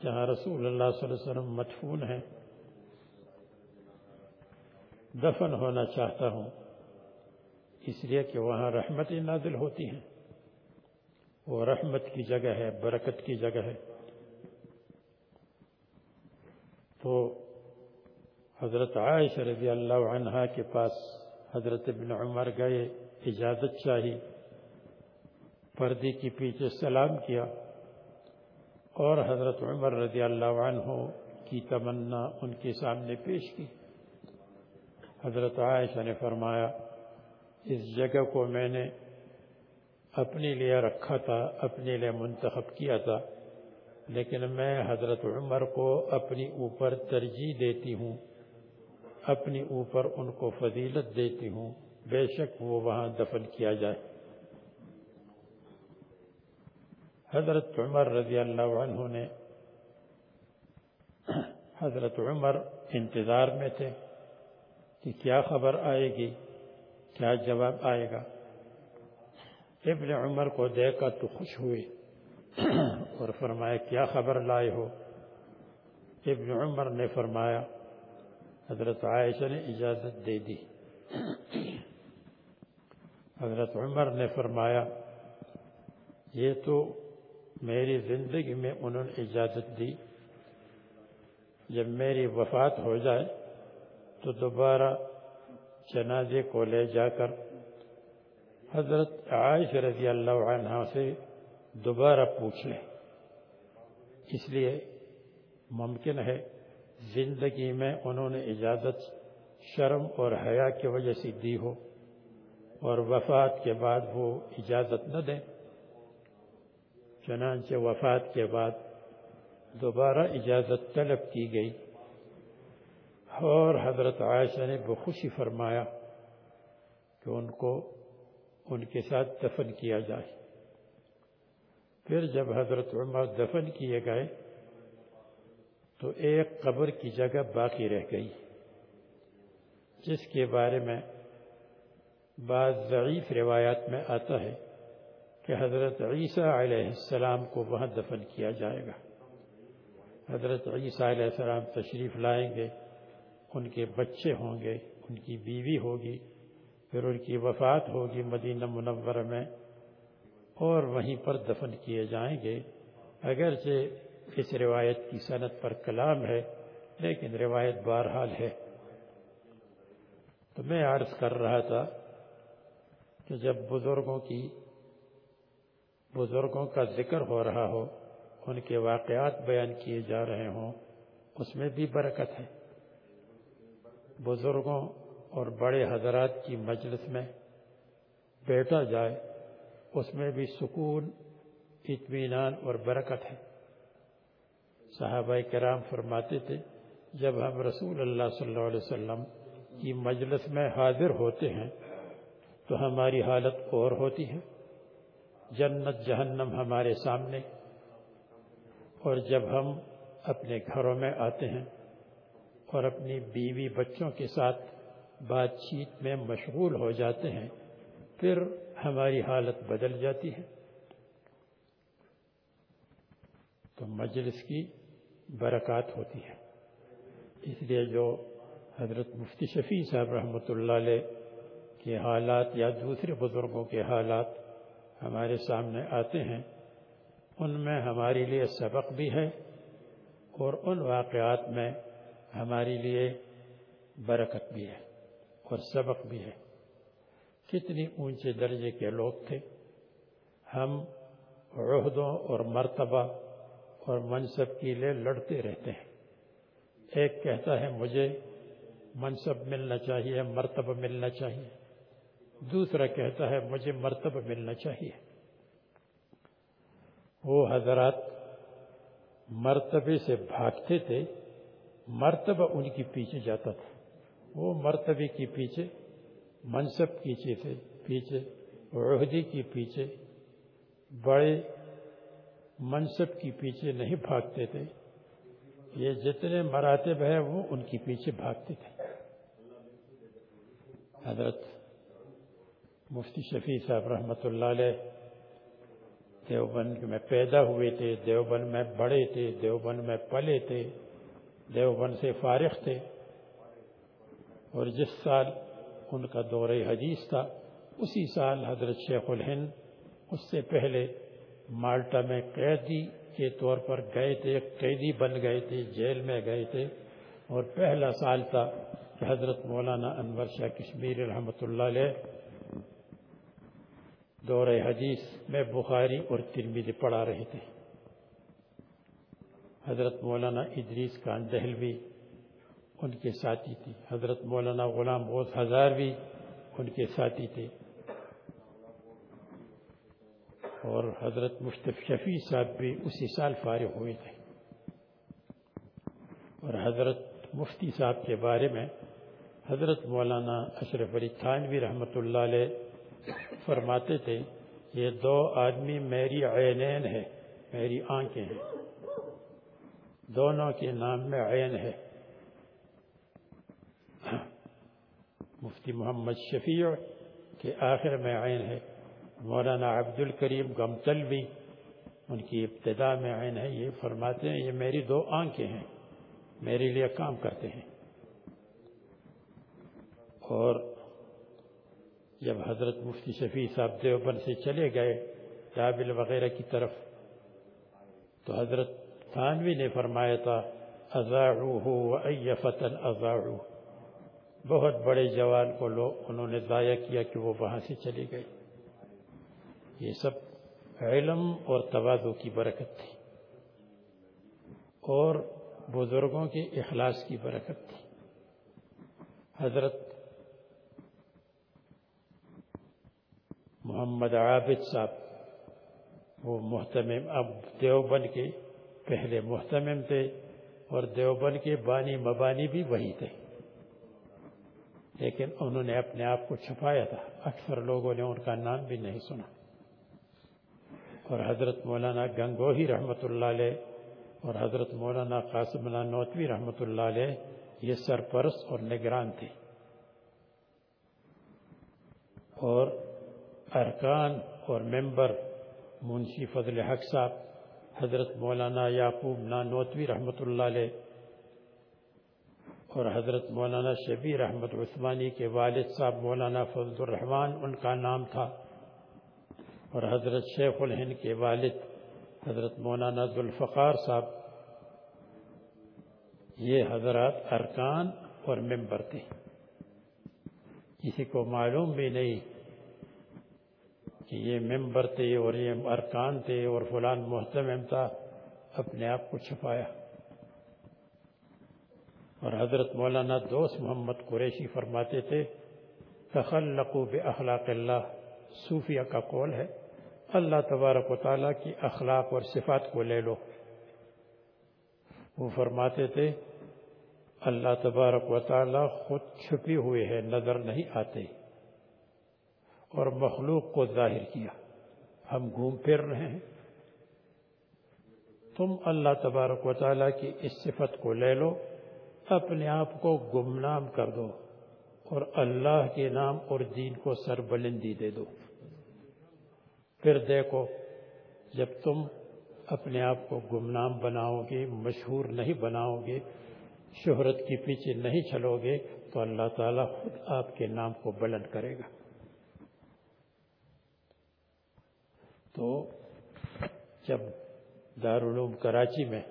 جہاں رسول اللہ صلی اللہ علیہ وسلم مدفون ہیں، دفن ہونا چاہتا ہوں۔ اس لیے کہ وہاں رحمت نازل ہوتی ہیں۔ وہ رحمت کی جگہ ہے، برکت کی جگہ ہے۔ تو حضرت عائشہ رضی اللہ عنہ کے پاس حضرت ابن عمر گئے اجازت چاہی پردے کے پیچھے سلام کیا اور حضرت عمر رضی اللہ عنہ کی تمنا ان کے سامنے پیش کی۔ حضرت عائشہ نے فرمایا، اس جگہ کو میں نے اپنے لیے رکھا تھا، اپنے لیے منتخب کیا تھا۔ لیکن میں حضرت عمر کو اپنی اوپر ترجیح دیتی ہوں، اپنی اوپر ان کو فضیلت دیتی ہوں۔ بے شک وہ وہاں دفن کیا جائے۔ حضرت عمر رضی اللہ عنہ نے <coughs> حضرت عمر انتظار میں تھے کہ کیا خبر آئے گی، کیا جواب آئے گا۔ ابن عمر کو دیکھا تو خوش ہوئے۔ اور فرمایا، کیا خبر لائے ہو؟ ابن عمر نے فرمایا، حضرت عائشہ نے اجازت دے دی۔ حضرت عمر نے فرمایا، یہ تو میری زندگی میں انہوں نے اجازت دی۔ جب میری وفات ہو جائے تو دوبارہ جنازے کو لے جا کر حضرت عائش رضی اللہ عنہ سے دوبارہ پوچھ لیں اس لیے ممکن ہے زندگی میں انہوں نے اجازت، شرم اور حیا کی وجہ سے دی ہو اور وفات کے بعد وہ اجازت نہ دیں۔ چنانچہ وفات کے بعد دوبارہ اجازت طلب کی گئی۔ اور حضرت عائشہ نے بخوشی فرمایا کہ ان کو ان کے ساتھ دفن کیا جائے۔ پھر جب حضرت عمر دفن کیے گئے، تو ایک قبر کی جگہ باقی رہ گئی، جس کے بارے میں بعض ضعیف روایات میں آتا ہے کہ حضرت عیسیٰ علیہ السلام کو وہاں دفن کیا جائے گا۔ حضرت عیسیٰ علیہ السلام تشریف لائیں گے، ان کے بچے ہوں گے، ان کی بیوی ہوگی، پھر ان کی وفات ہوگی مدینہ منورہ میں۔ اور وہیں پر دفن کیے جائیں گے۔ اگرچہ اس روایت کی صنعت پر کلام ہے، لیکن روایت بہرحال ہے۔ تو میں عرض کر رہا تھا کہ جب بزرگوں کی، بزرگوں کا ذکر ہو رہا ہو، ان کے واقعات بیان کیے جا رہے ہوں، اس میں بھی برکت ہے۔ بزرگوں اور بڑے حضرات کی مجلس میں بیٹھا جائے اس میں بھی سکون، اطمینان اور برکت ہے۔ صحابہ کرام فرماتے تھے، جب ہم رسول اللہ صلی اللہ علیہ وسلم کی مجلس میں حاضر ہوتے ہیں، تو ہماری حالت اور ہوتی ہے۔ جنت جہنم ہمارے سامنے، اور جب ہم اپنے گھروں میں آتے ہیں اور اپنی بیوی بچوں کے ساتھ بات چیت میں مشغول ہو جاتے ہیں، پھر ہماری حالت بدل جاتی ہے۔ تو مجلس کی برکات ہوتی ہے۔ اس لیے جو حضرت مفتی شفیع صاحب رحمۃ اللہ علیہ کے حالات یا دوسرے بزرگوں کے حالات ہمارے سامنے آتے ہیں، ان میں ہمارے لیے سبق بھی ہے اور ان واقعات میں ہمارے لیے برکت بھی ہے اور سبق بھی ہے۔ کتنی اونچے درجے کے لوگ تھے۔ ہم عہدوں اور مرتبہ اور منصب کے لیے لڑتے رہتے ہیں۔ ایک کہتا ہے، مجھے منصب ملنا چاہیے، مرتبہ ملنا چاہیے۔ دوسرا کہتا ہے، مجھے مرتبہ ملنا چاہیے۔ وہ حضرات مرتبے سے بھاگتے تھے، مرتبہ ان کی پیچھے جاتا تھا۔ وہ مرتبے کی پیچھے منصب کی تھے، پیچھے عہدی کی پیچھے، بڑے منصب کی پیچھے نہیں بھاگتے تھے۔ یہ جتنے مراتب ہیں، وہ ان کی پیچھے بھاگتے تھے۔ حضرت مفتی شفیع صاحب رحمۃ اللہ علیہ دیوبند میں پیدا ہوئے تھے، دیوبند میں بڑے تھے، دیوبند میں پلے تھے، دیوبند سے فارغ تھے۔ اور جس سال ان کا دور حدیث تھا، اسی سال حضرت شیخ الہند اس سے پہلے مالٹا میں قیدی کے طور پر گئے تھے قیدی بن گئے تھے، جیل میں گئے تھے۔ اور پہلا سال تھا کہ حضرت مولانا انور شاہ کشمیر رحمۃ اللہ علیہ دور حدیث میں بخاری اور ترمیز پڑھا رہے تھے۔ حضرت مولانا ادریس خان دہلوی ان کے ساتھی تھی حضرت مولانا غلام غوث ہزار بھی ان کے ساتھی تھے۔ اور حضرت مشتف شفیع صاحب بھی اسی سال فارغ ہوئے تھے۔ اور حضرت مفتی صاحب کے بارے میں حضرت مولانا اشرف علی تھانوی رحمۃ اللہ علیہ فرماتے تھے، یہ دو آدمی میری عینین ہے میری آنکھیں ہیں۔ دونوں کے نام میں عین ہے۔ مفتی محمد شفیع کے آخر میں عین ہے۔ مولانا عبد الکریم گمتل بھی ان کی ابتدا میں عین ہے، یہ فرماتے ہیں، یہ میری دو آنکھیں ہیں، میرے لیے کام کرتے ہیں۔ اور جب حضرت مفتی شفیع صاحب دیوبند سے چلے گئے جابل وغیرہ کی طرف، تو حضرت تھانوی نے فرمایا تھا فتن ازاعو بہت بڑے جوان کو لوگ انہوں نے ضائع کیا کہ وہ وہاں سے چلے گئے۔ یہ سب علم اور توازو کی برکت تھی۔ اور بزرگوں کے اخلاص کی برکت تھی۔ حضرت محمد عابد صاحب، وہ محتمم، اب دیوبند کے پہلے محتمم تھے اور دیوبند کے بانی مبانی بھی وہی تھے۔ لیکن انہوں نے اپنے آپ کو چھپایا تھا۔ اکثر لوگوں نے ان کا نام بھی نہیں سنا۔ اور حضرت مولانا گنگوہی رحمۃ اللہ علیہ اور حضرت مولانا قاسم اللہ نوتوی رحمۃ اللہ علیہ یہ سرپرست اور نگران تھے۔ اور ارکان اور ممبر منشی فضل حق صاحب، حضرت مولانا یعقوب نانوتوی رحمۃ اللہ علیہ اور حضرت مولانا شبیر احمد عثمانی کے والد صاحب مولانا فضل الرحمان ان کا نام تھا۔ اور حضرت شیخ الہند کے والد حضرت مولانا ذوالفقار صاحب۔ یہ حضرات ارکان اور ممبر تھے۔ کسی کو معلوم بھی نہیں کہ یہ ممبر تھے اور یہ ارکان تھے اور فلان محتمم تھا، اپنے آپ کو چھپایا۔ اور حضرت مولانا دوست محمد قریشی فرماتے تھے، تخلقوا باخلاق اللہ صوفیہ کا قول ہے، اللہ تبارک و تعالیٰ کی اخلاق اور صفات کو لے لو۔ وہ فرماتے تھے، اللہ تبارک و تعالی خود چھپی ہوئے ہیں، نظر نہیں آتے۔ اور مخلوق کو ظاہر کیا۔ ہم گھوم پھر رہے ہیں۔ تم اللہ تبارک و تعالیٰ کی اس صفت کو لے لو۔ اپنے آپ کو گمنام کر دو اور اللہ کے نام اور دین کو سر بلندی دے دو۔ پھر دیکھو، جب تم اپنے آپ کو گمنام بناؤ گے، مشہور نہیں بناؤ گے، شہرت کے پیچھے نہیں چلو گے، تو اللہ تعالیٰ خود آپ کے نام کو بلند کرے گا۔ تو جب دارالعلوم کراچی میں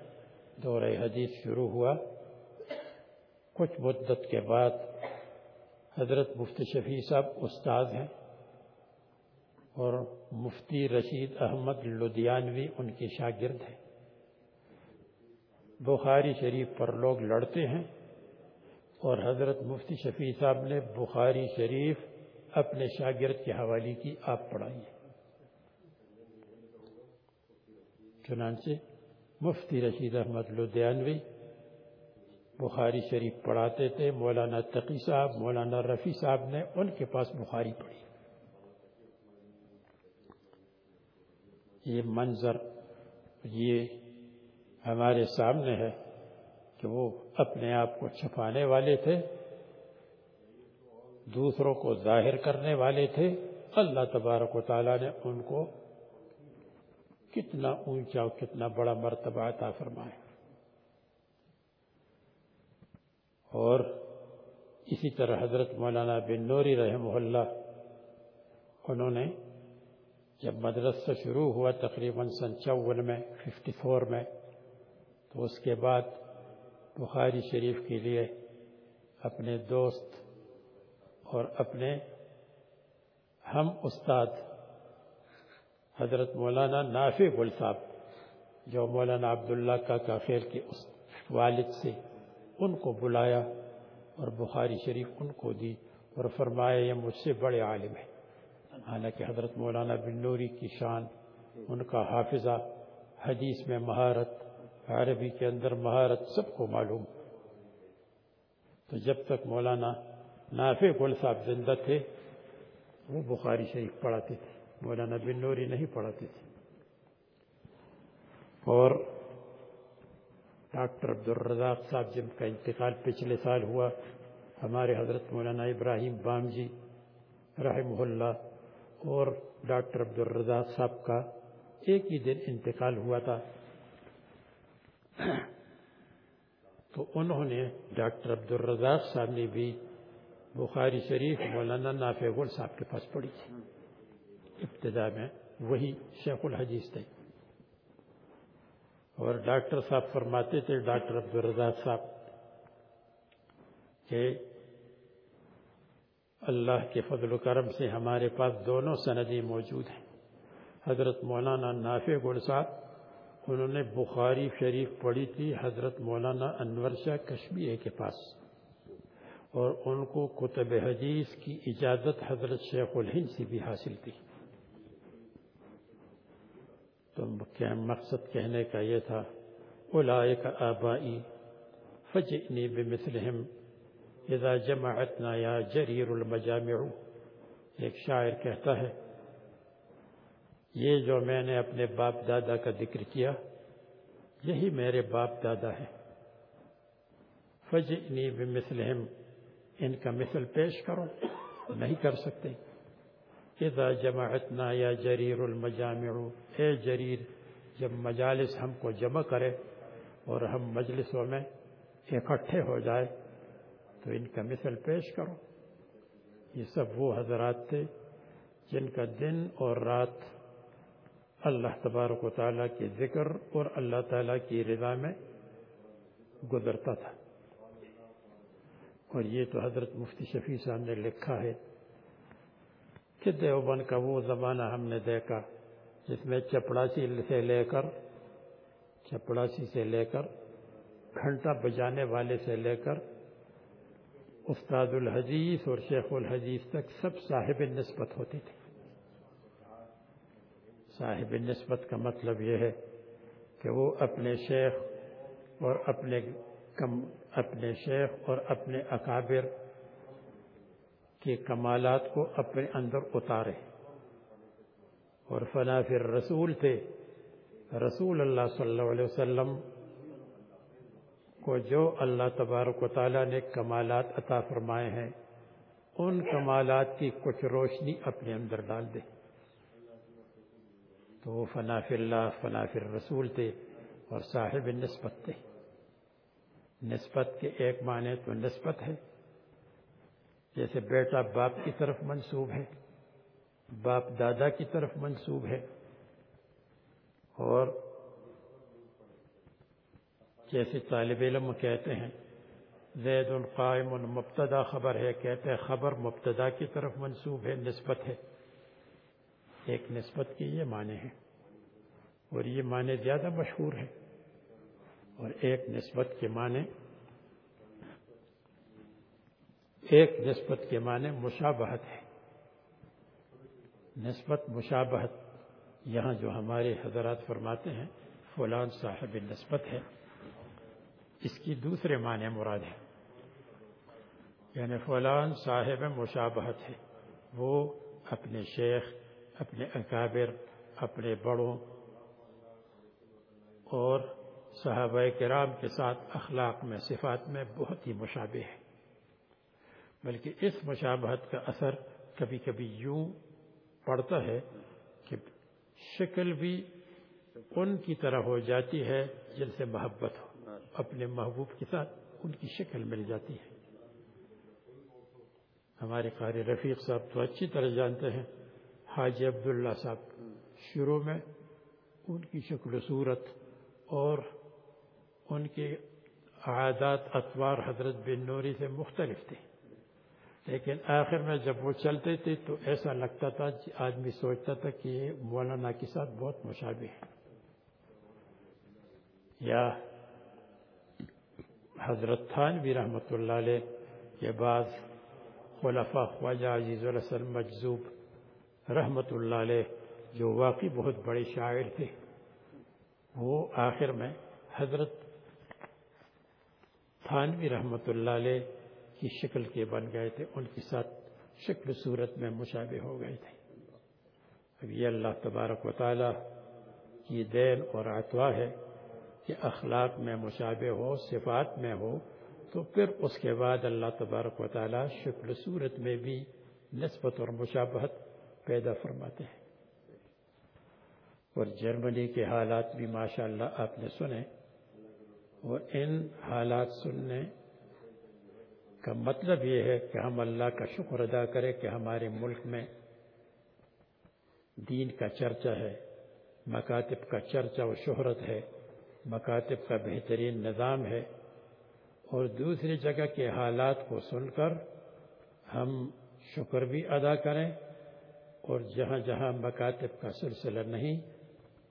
دورہ حدیث شروع ہوا کچھ مدت کے بعد حضرت مفتی شفیع صاحب استاد ہیں اور مفتی رشید احمد لدھیانوی ان کے شاگرد ہیں۔ بخاری شریف پر لوگ لڑتے ہیں اور حضرت مفتی شفیع صاحب نے بخاری شریف اپنے شاگرد کے حوالے کی آپ پڑھائیے چنانچہ مفتی رشید احمد لدھیانوی بخاری شریف پڑھاتے تھے، مولانا تقی صاحب، مولانا رفیع صاحب نے ان کے پاس بخاری پڑھی۔ یہ منظر، یہ ہمارے سامنے ہے کہ وہ اپنے آپ کو چھپانے والے تھے، دوسروں کو ظاہر کرنے والے تھے۔ اللہ تبارک و تعالیٰ نے ان کو کتنا اونچا اور کتنا بڑا مرتبہ عطا فرمایا۔ اور اسی طرح حضرت مولانا بن نوری رحمہ اللہ، انہوں نے جب مدرسہ شروع ہوا تقریباً سن چون میں ففٹی فور میں، تو اس کے بعد بخاری شریف کے لیے اپنے دوست اور اپنے ہم استاد حضرت مولانا نافع گل صاحب، جو مولانا عبداللہ کا کافیر کے اس والد سے ان کو بلایا اور بخاری شریف ان کو دی اور فرمایا، یہ مجھ سے بڑے عالم ہیں۔ حالانکہ حضرت مولانا بن نوری کی شان، ان کا حافظہ، حدیث میں مہارت، عربی کے اندر مہارت، سب کو معلوم۔ تو جب تک مولانا نافع گل صاحب زندہ تھے، وہ بخاری شریف پڑھاتے تھے۔ مولانا بن نوری نہیں پڑھاتے تھے۔ اور ڈاکٹر عبدالرزاق صاحب جن کا انتقال پچھلے سال ہوا، ہمارے حضرت مولانا ابراہیم بام جی رحمہ اللہ اور ڈاکٹر عبدالرزاق صاحب کا ایک ہی دن انتقال ہوا تھا۔ تو انہوں نے ڈاکٹر عبدالرزاق صاحب نے بھی بخاری شریف مولانا نافع گل صاحب کے پاس پڑھی تھی۔ ابتدا میں وہی شیخ الحدیث تھے۔ اور ڈاکٹر صاحب فرماتے تھے، ڈاکٹر عبدالرزاق صاحب، کہ اللہ کے فضل و کرم سے ہمارے پاس دونوں سندیں موجود ہیں۔ حضرت مولانا نافع گڑ صاحب، انہوں نے بخاری شریف پڑھی تھی، حضرت مولانا انور شاہ کشمیری کے پاس۔ اور ان کو کتب حدیث کی اجازت حضرت شیخ الہند سے بھی حاصل تھی۔ تو کیا مقصد کہنے کا یہ تھا، اولائک آبائی، فجئنی بمثلہم، اذا جمعتنا یا جریر المجامع۔ ایک شاعر کہتا ہے، یہ جو میں نے اپنے باپ دادا کا ذکر کیا، یہی میرے باپ دادا ہے۔ فجئنی بمثلہم، ان کا مثل پیش کرو، نہیں کر سکتے۔ اذا جمعتنا یا جریر المجامع، اے جریر، جب مجالس ہم کو جمع کرے اور ہم مجلسوں میں اکٹھے ہو جائے، تو ان کا مثل پیش کرو۔ یہ سب وہ حضرات تھے جن کا دن اور رات اللہ تبارک و تعالیٰ کے ذکر اور اللہ تعالیٰ کی رضا میں گزرتا تھا۔ اور یہ تو حضرت مفتی شفیع صاحب نے لکھا ہے۔ کہ دیوبند کا وہ زمانہ ہم نے دیکھا جس میں چپڑاسی سے لے کر چپڑاسی سے لے کر گھنٹہ بجانے والے سے لے کر استاد الحدیث اور شیخ الحدیث تک سب صاحب نسبت ہوتے تھے صاحب نسبت کا مطلب یہ ہے کہ وہ اپنے شیخ اور اپنے کم اپنے شیخ اور اپنے اکابر کے کمالات کو اپنے اندر اتارے۔ اور فنا پھر رسول تھے۔ رسول اللہ صلی اللہ علیہ وسلم کو جو اللہ تبارک و تعالیٰ نے کمالات عطا فرمائے ہیں، ان کمالات کی کچھ روشنی اپنے اندر ڈال دے۔ تو وہ فنا فی اللہ، فنا فی رسول تھے اور صاحب نسبت تھے۔ نسبت کے ایک معنی تو نسبت ہے۔ جیسے بیٹا باپ کی طرف منسوب ہے، باپ دادا کی طرف منسوب ہے، اور جیسے طالب علم کہتے ہیں، زید القائم مبتدا خبر ہے، کہتے ہیں خبر مبتدا کی طرف منسوب ہے، نسبت ہے۔ ایک نسبت کے یہ معنی ہیں اور یہ معنی زیادہ مشہور ہے، اور ایک نسبت کے معنی ایک نسبت کے معنی مشابہت ہے۔ نسبت، مشابہت یہاں جو ہمارے حضرات فرماتے ہیں، فلان صاحب نسبت ہے۔ اس کی دوسرے معنی مراد ہے۔ یعنی فلان صاحب مشابہت ہے۔ وہ اپنے شیخ، اپنے اکابر، اپنے بڑوں اور صحابہ کرام کے ساتھ اخلاق میں، صفات میں بہت ہی مشابہ ہے۔ بلکہ اس مشابہت کا اثر کبھی کبھی یوں پڑتا ہے کہ شکل بھی ان کی طرح ہو جاتی ہے جن سے محبت ہو۔ اپنے محبوب کے ساتھ ان کی شکل مل جاتی ہے۔ ہمارے قاری رفیق صاحب تو اچھی طرح جانتے ہیں۔ حاجی عبداللہ صاحب شروع میں ان کی شکل و صورت اور ان کے عادات، اطوار حضرت بن نوری سے مختلف تھے۔ لیکن آخر میں جب وہ چلتے تھے تو ایسا لگتا تھا آدمی سوچتا تھا کہ یہ مولانا کے ساتھ بہت مشابہ ہے۔ یا حضرت خان بھی رحمۃ اللہ علیہ کے بعض خلفاء خواجہ عزیز السلم مجذوب رحمۃ اللہ علیہ جو واقعی بہت بڑے شاعر تھے، وہ آخر میں حضرت تھانوی رحمۃ اللہ علیہ کی شکل کے بن گئے تھے، ان کے ساتھ شکل صورت میں مشابہ ہو گئے تھے۔ اب یہ اللہ تبارک و تعالی کی دین اور اتوا ہے کہ اخلاق میں مشابہ ہو، صفات میں ہو، تو پھر اس کے بعد اللہ تبارک و تعالی شکل صورت میں بھی نسبت اور مشابہت پیدا فرماتے ہیں۔ اور جرمنی کے حالات بھی ماشاء اللہ آپ نے سنے۔ اور ان حالات سننے کا مطلب یہ ہے کہ ہم اللہ کا شکر ادا کریں کہ ہمارے ملک میں دین کا چرچا ہے، مکاتب کا چرچا و شہرت ہے، مکاتب کا بہترین نظام ہے۔ اور دوسری جگہ کے حالات کو سن کر ہم شکر بھی ادا کریں۔ اور جہاں جہاں مکاتب کا سلسلہ نہیں،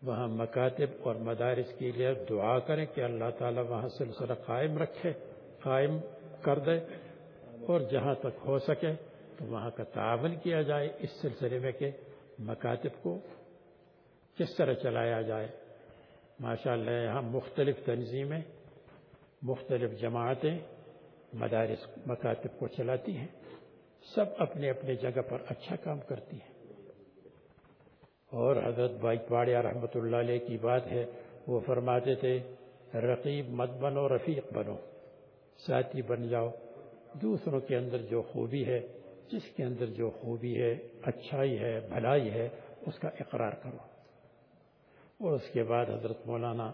وہاں مکاتب اور مدارس کے لیے دعا کریں کہ اللہ تعالی وہاں سلسلہ قائم رکھے، قائم کر دے۔ اور جہاں تک ہو سکے تو وہاں کا تعاون کیا جائے اس سلسلے میں کہ مکاتب کو کس طرح چلایا جائے۔ ماشاء اللہ یہاں مختلف تنظیمیں، مختلف جماعتیں مدارس مکاتب کو چلاتی ہیں۔ سب اپنے اپنے جگہ پر اچھا کام کرتی ہیں۔ اور حضرت بائی پاڑیا رحمۃ اللہ علیہ کی بات ہے، وہ فرماتے تھے، رقیب مت بنو، رفیق بنو، ساتھی بن جاؤ۔ دوسروں کے اندر جو خوبی ہے، جس کے اندر جو خوبی ہے، اچھائی ہے، بھلائی ہے، اس کا اقرار کرو۔ اور اس کے بعد حضرت مولانا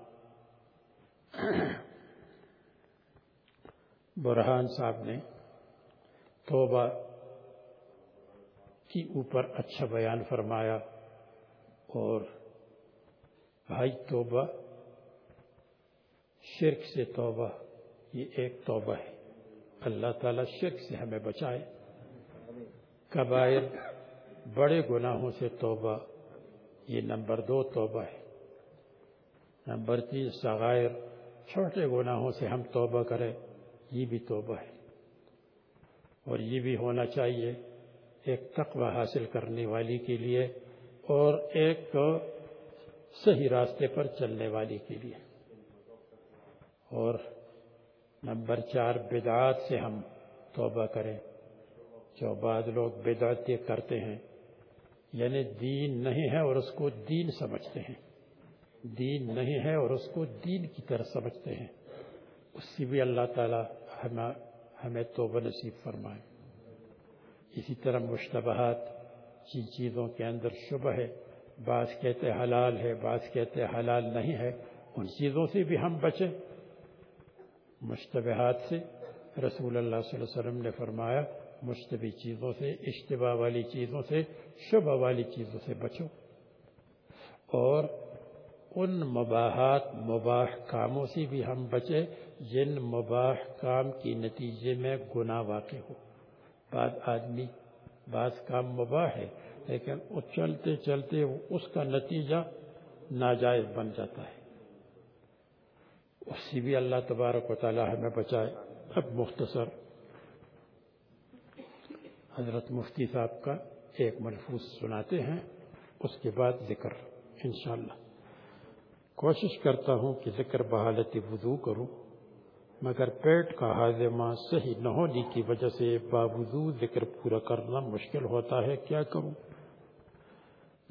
برہان صاحب نے توبہ کی اوپر اچھا بیان فرمایا اور بھائی توبہ، شرک سے توبہ، یہ ایک توبہ ہے۔ اللہ تعالیٰ شرک سے ہمیں بچائے۔ کبائر بڑے گناہوں سے توبہ، یہ نمبر دو توبہ ہے۔ نمبر تین سغائر چھوٹے گناہوں سے ہم توبہ کریں، یہ بھی توبہ ہے۔ اور یہ بھی ہونا چاہیے ایک تقوی حاصل کرنے والی کے لیے اور ایک صحیح راستے پر چلنے والی کے لیے۔ اور نمبر چار، بدعات سے ہم توبہ کریں۔ جو بعض لوگ بدعتیں کرتے ہیں یعنی دین نہیں ہے اور اس کو دین سمجھتے ہیں۔ دین نہیں ہے اور اس کو دین کی طرح سمجھتے ہیں۔ اس سے بھی اللہ تعالی ہمیں توبہ نصیب فرمائے۔ اسی طرح مشتبہات جن چیزوں کے اندر شبہ ہے۔ بعض کہتے حلال ہے، بعض کہتے حلال نہیں ہے۔ ان چیزوں سے بھی ہم بچیں۔ مشتبہات سے رسول اللہ صلی اللہ علیہ وسلم نے فرمایا، مشتبہ چیزوں سے، اشتباہ والی چیزوں سے، شبہ والی چیزوں سے بچو۔ اور ان مباحات، مباح کاموں سے بھی ہم بچے، جن مباح کام کی نتیجے میں گناہ واقع ہو۔ بعض آدمی، بعض کام مباح ہے، لیکن وہ چلتے چلتے اس کا نتیجہ ناجائز بن جاتا ہے۔ اس سے بھی اللہ تبارک و تعالی ہمیں بچائے۔ اب مختصر۔ حضرت مفتی صاحب کا ایک ملفوظ سناتے ہیں۔ اس کے بعد ذکر، انشاءاللہ۔ کوشش کرتا ہوں کہ ذکر بحالت وضو کروں، مگر پیٹ کا ہاضمہ صحیح نہ ہونے کی وجہ سے باوجود ذکر پورا کرنا مشکل ہوتا ہے۔ کیا کروں؟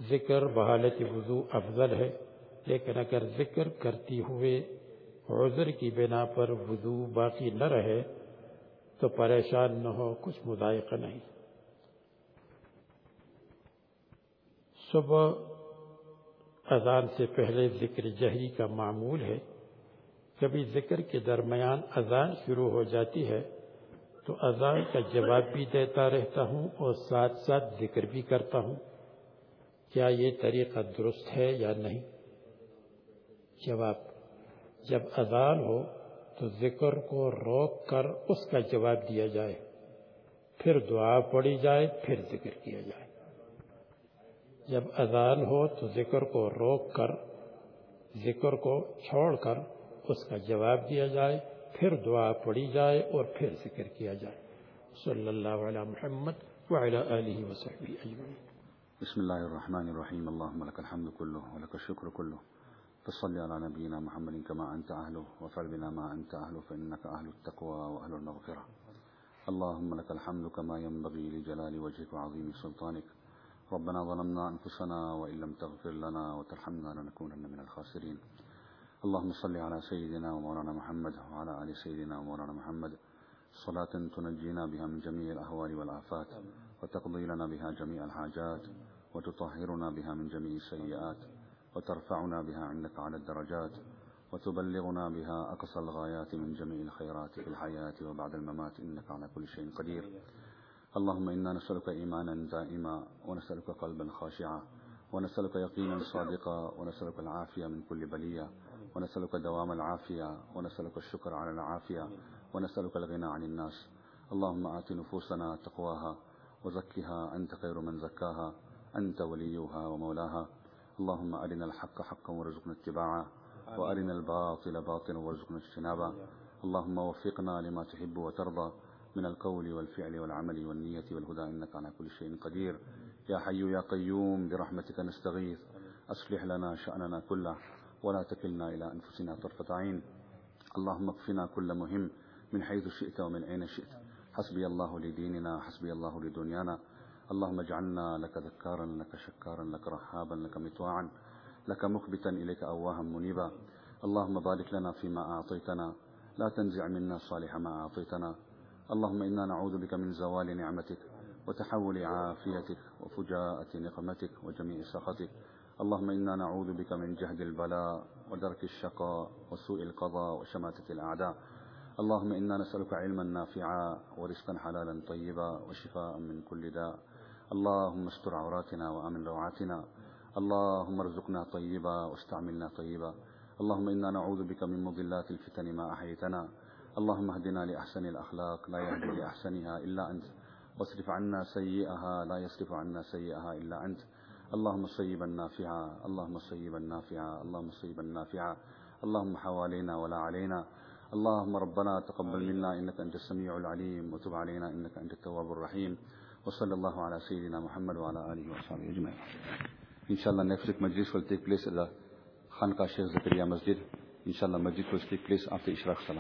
ذکر بحالت وضو افضل ہے، لیکن اگر ذکر کرتی ہوئے عذر کی بنا پر وضو باقی نہ رہے تو پریشان نہ ہو، کچھ مذائقہ نہیں۔ صبح اذان سے پہلے ذکر جہری کا معمول ہے۔ کبھی ذکر کے درمیان اذان شروع ہو جاتی ہے تو اذان کا جواب بھی دیتا رہتا ہوں اور ساتھ ساتھ ذکر بھی کرتا ہوں۔ کیا یہ طریقہ درست ہے یا نہیں؟ جواب جب اذان ہو تو ذکر کو روک کر اس کا جواب دیا جائے۔ پھر دعا پڑی جائے، پھر ذکر کیا جائے۔ جب اذان ہو تو ذکر کو روک کر، ذکر کو چھوڑ کر اس کا جواب دیا جائے۔ پھر دعا پڑی جائے اور پھر ذکر کیا جائے۔ صلی اللہ علیہ محمد وعلى آلہ وصحبہ اجمعین۔ بسم اللہ الرحمن الرحیم۔ اللہم لک الحمد کلو ولک الشکر کلو فصل على نبينا محمد كما أنت أهله وفعل بنا ما أنت أهله فإنك أهل التقوى وأهل المغفرة. اللهم لك الحمد كما ينبغي لجلال وجهك وعظيم سلطانك. ربنا ظلمنا أنفسنا وإن لم تغفر لنا وترحمنا لنكونن من الخاسرين. اللهم صل على سيدنا ومولانا محمد وعلى آل سيدنا ومولانا محمد. صلاة تنجينا بها من جميع الأهوال والآفات وتقضي لنا بها جميع الحاجات وتطهرنا بها من جميع السيئات. وترفعنا بها عندك على الدرجات وتبلغنا بها أقصى الغايات من جميع الخيرات في الحياة وبعد الممات. إنك على كل شيء قدير. اللهم إنا نسألك إيمانا دائما ونسألك قلبا خاشعا ونسألك يقينا صادقا ونسألك العافية من كل بلية ونسألك دوام العافية ونسألك الشكر على العافية ونسألك الغنى عن الناس. اللهم آت نفوسنا تقواها وزكها. أنت خير من زكاها. أنت وليها ومولاها. اللهم أرنا الحق حقا وارزقنا اتباعه وأرنا الباطل باطلا وارزقنا اجتنابه. اللهم وفقنا لما تحب وترضى من القول والفعل والعمل والنية والهدى إنك على كل شيء قدير. يا حي يا قيوم برحمتك نستغيث. أصلح لنا شأننا كله ولا تكلنا إلى أنفسنا طرفة عين. اللهم اكفنا كل مهم من حيث شئت ومن أين شئت. حسبي الله لديننا حسبي الله لدنيانا. اللهم اجعلنا لك ذكارا لك شكارا لك رحابا لك مطواعا لك مخبتا إليك أواها منيبا. اللهم بارك لنا فيما أعطيتنا. لا تنزع منا صالح ما أعطيتنا. اللهم إنا نعوذ بك من زوال نعمتك وتحول عافيتك وفجاءة نقمتك وجميع سخطك. اللهم إنا نعوذ بك من جهد البلاء ودرك الشقاء وسوء القضاء وشماتة الأعداء. اللهم إنا نسألك علما نافعا ورزقا حلالا طيبا وشفاء من كل داء. اللهم استر عوراتنا وامن روعاتنا. اللهم ارزقنا طيبا واستعملنا طيبا. اللهم انا نعوذ بك من مضلات الفتن ما احييتنا اللهم اهدنا لاحسن الاخلاق لا يهدي لاحسنها الا انت واصرف عنا سيئها، لا يصرف عنا سيئها الا انت اللهم صيبا نافعا، اللهم صيبا نافعا، اللهم صيبا نافعا. اللهم حوالينا ولا علينا. اللهم ربنا تقبل منا انك انت السميع العليم. وتب علينا انك انت التواب الرحيم. وصلی اللہ علیہ سیدنا محمد وعلا آلہ وسلم اجمعین۔ انشاءاللہ نیکسٹ ویک مجلس will take place at the شیخ زکریہ مسجد۔ انشاءاللہ مسجد will take place after اشراق صلاح